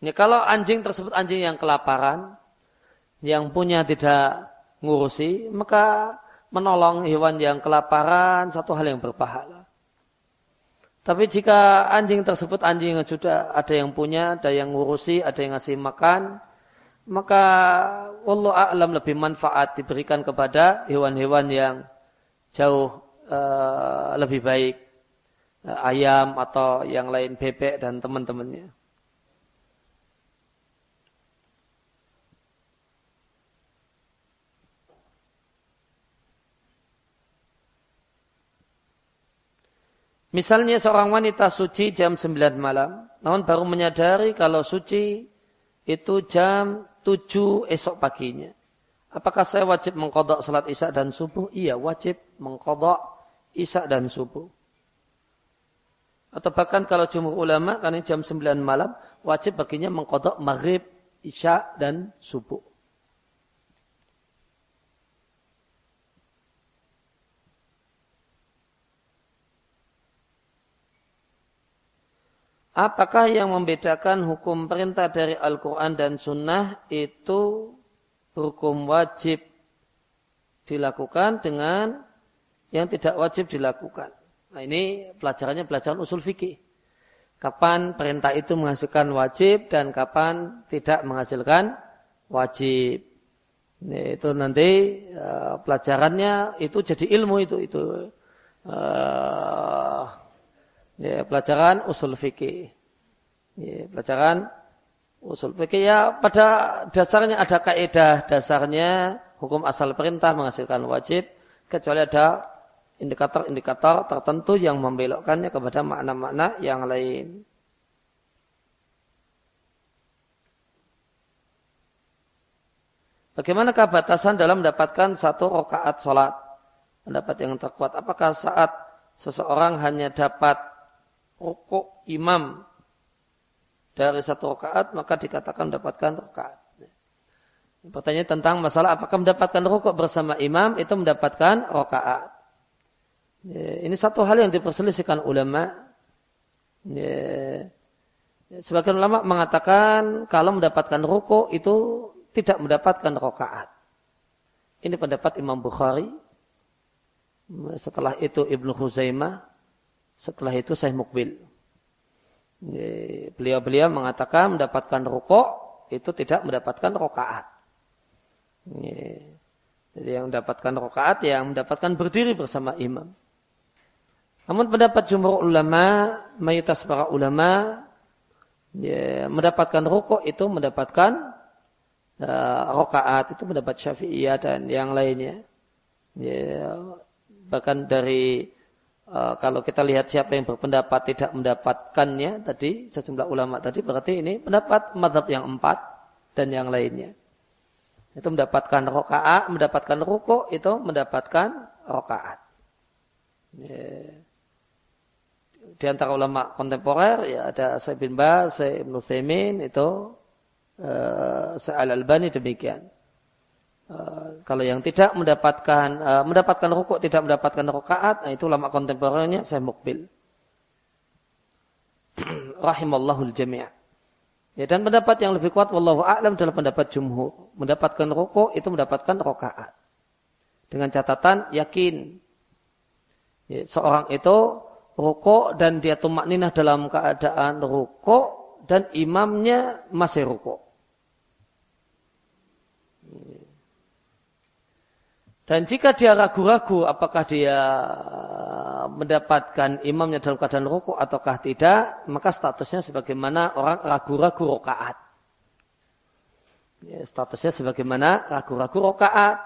Ini kalau anjing tersebut anjing yang kelaparan, yang punya tidak ngurusi, maka menolong hewan yang kelaparan satu hal yang berpahala. Tapi jika anjing tersebut anjing yang sudah ada yang punya, ada yang ngurusi, ada yang ngasih makan, maka Allah a'lam lebih manfaat diberikan kepada hewan-hewan yang jauh uh, lebih baik uh, ayam atau yang lain bebek dan teman-temannya. Misalnya seorang wanita suci jam 9 malam, namun baru menyadari kalau suci itu jam 7 esok paginya. Apakah saya wajib mengkodok salat isya dan subuh? Iya, wajib mengkodok isya dan subuh. Atau bahkan kalau jumhur ulama, karena jam 9 malam, wajib baginya mengkodok maghrib, isya, dan subuh. Apakah yang membedakan hukum perintah dari Al-Quran dan Sunnah itu hukum wajib dilakukan dengan yang tidak wajib dilakukan. Nah ini pelajarannya pelajaran usul fikih. Kapan perintah itu menghasilkan wajib dan kapan tidak menghasilkan wajib. Ini, itu nanti uh, pelajarannya itu jadi ilmu itu itu uh, ya, pelajaran usul fikih. Ya, pelajaran usul fikih ya pada dasarnya ada kaidah dasarnya hukum asal perintah menghasilkan wajib kecuali ada indikator-indikator tertentu yang membelokkannya kepada makna-makna yang lain. Bagaimanakah batasan dalam mendapatkan satu rakaat sholat? Pendapat yang terkuat. Apakah saat seseorang hanya dapat rukuk imam dari satu rakaat maka dikatakan mendapatkan rakaat? Pertanyaan tentang masalah apakah mendapatkan rukuk bersama imam itu mendapatkan rakaat. Ini satu hal yang diperselisihkan ulama. Sebagian ulama mengatakan kalau mendapatkan rukuk itu tidak mendapatkan rokaat. Ini pendapat Imam Bukhari. Setelah itu Ibnu Huzaimah. Setelah itu Syekh Mukbil. Beliau-beliau mengatakan mendapatkan rukuk itu tidak mendapatkan rokaat. Jadi yang mendapatkan rokaat yang mendapatkan berdiri bersama imam. Namun pendapat jumhur ulama, mayoritas para ulama, ya, mendapatkan rukuk itu mendapatkan uh, rokaat itu mendapat syafi'iyah dan yang lainnya. Ya, bahkan dari uh, kalau kita lihat siapa yang berpendapat tidak mendapatkannya tadi sejumlah ulama tadi berarti ini pendapat madhab yang empat dan yang lainnya. Itu mendapatkan rokaat, mendapatkan ruko itu mendapatkan rokaat. Ya. Di antara ulama kontemporer ya ada Syekh bin Baz, Syekh Ibnu itu uh, Sa'al Albani demikian. Kalau yang tidak mendapatkan uh, mendapatkan rukuk tidak mendapatkan rakaat, nah itu lama kontemporer saya mukbil. Rahimallahul jami'. Ya, dan pendapat yang lebih kuat wallahu a'lam adalah pendapat jumhur. Mendapatkan rukuk itu mendapatkan rakaat. Dengan catatan yakin. Ya, seorang itu rukuk dan dia tumak ninah dalam keadaan rukuk dan imamnya masih rukuk. Dan jika dia ragu-ragu apakah dia mendapatkan imamnya dalam keadaan rukuk ataukah tidak, maka statusnya sebagaimana orang ragu-ragu rokaat. Ya, statusnya sebagaimana ragu-ragu rokaat.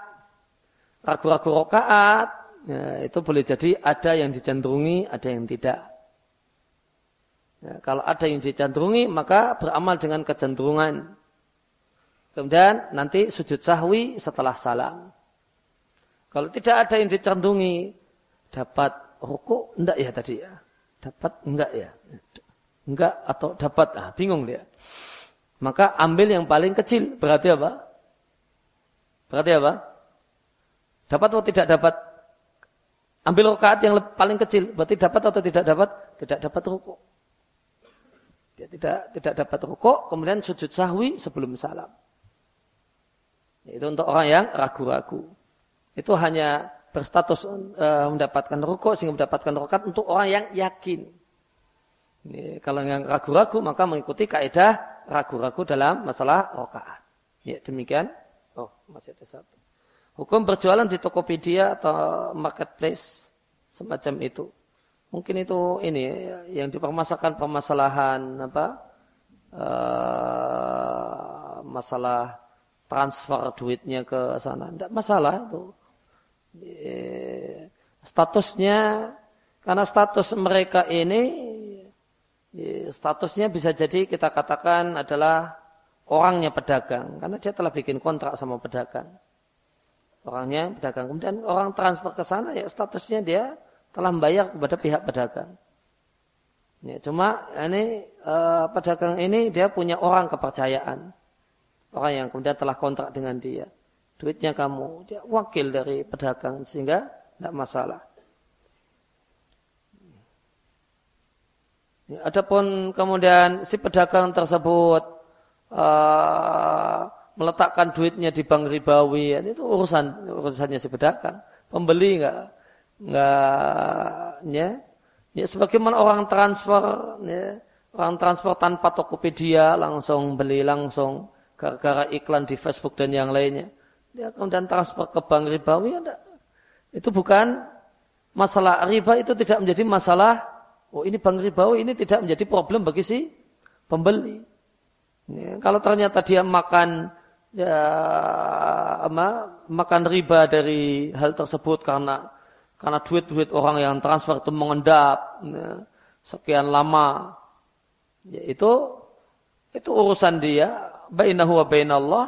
Ragu-ragu rokaat, ya, itu boleh jadi ada yang dicenderungi, ada yang tidak. Ya, kalau ada yang dicenderungi, maka beramal dengan kecenderungan. Kemudian nanti sujud sahwi setelah salam. Kalau tidak ada yang dicandungi, dapat ruku, enggak ya tadi ya? Dapat enggak ya? Enggak atau dapat, ah, bingung dia. Maka ambil yang paling kecil, berarti apa? Berarti apa? Dapat atau tidak dapat? Ambil rakaat yang paling kecil, berarti dapat atau tidak dapat? Tidak dapat ruku. Dia tidak tidak dapat ruku, kemudian sujud sahwi sebelum salam. Itu untuk orang yang ragu-ragu itu hanya berstatus uh, mendapatkan rukuk sehingga mendapatkan rokat untuk orang yang yakin. Ini, kalau yang ragu-ragu maka mengikuti kaidah ragu-ragu dalam masalah rokaat. Ya demikian. Oh masih ada satu. Hukum berjualan di Tokopedia atau marketplace semacam itu. Mungkin itu ini yang dipermasalahkan permasalahan apa? Uh, masalah transfer duitnya ke sana. Tidak masalah itu statusnya karena status mereka ini statusnya bisa jadi kita katakan adalah orangnya pedagang karena dia telah bikin kontrak sama pedagang. Orangnya pedagang. Kemudian orang transfer ke sana ya statusnya dia telah membayar kepada pihak pedagang. Ya, cuma ini eh, pedagang ini dia punya orang kepercayaan. Orang yang kemudian telah kontrak dengan dia duitnya kamu. Dia wakil dari pedagang sehingga tidak masalah. Ya, adapun kemudian si pedagang tersebut uh, meletakkan duitnya di bank ribawi, ya, itu urusan urusannya si pedagang. Pembeli enggak enggak ya, ya sebagaimana orang transfer ya, orang transfer tanpa Tokopedia langsung beli langsung gara-gara iklan di Facebook dan yang lainnya dia kemudian transfer ke bank ribawi ada. Itu bukan masalah riba itu tidak menjadi masalah oh ini bank ribawi ini tidak menjadi problem bagi si pembeli. Ya, kalau ternyata dia makan ya ama, makan riba dari hal tersebut karena karena duit-duit orang yang transfer itu mengendap ya, sekian lama ya, itu itu urusan dia bainahu wa bainallah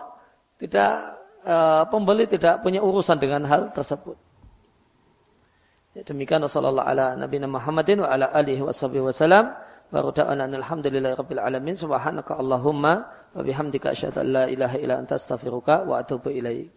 tidak uh, pembeli tidak punya urusan dengan hal tersebut. Ya, demikian. Sallallahu ala nabiyina Muhammadin wa ala alihi wasallam wa da'ana alhamdulillahi rabbil alamin. Subhanaka allahumma wa bihamdika asyhadu an la ilaha illa anta astaghfiruka wa atubu ilaik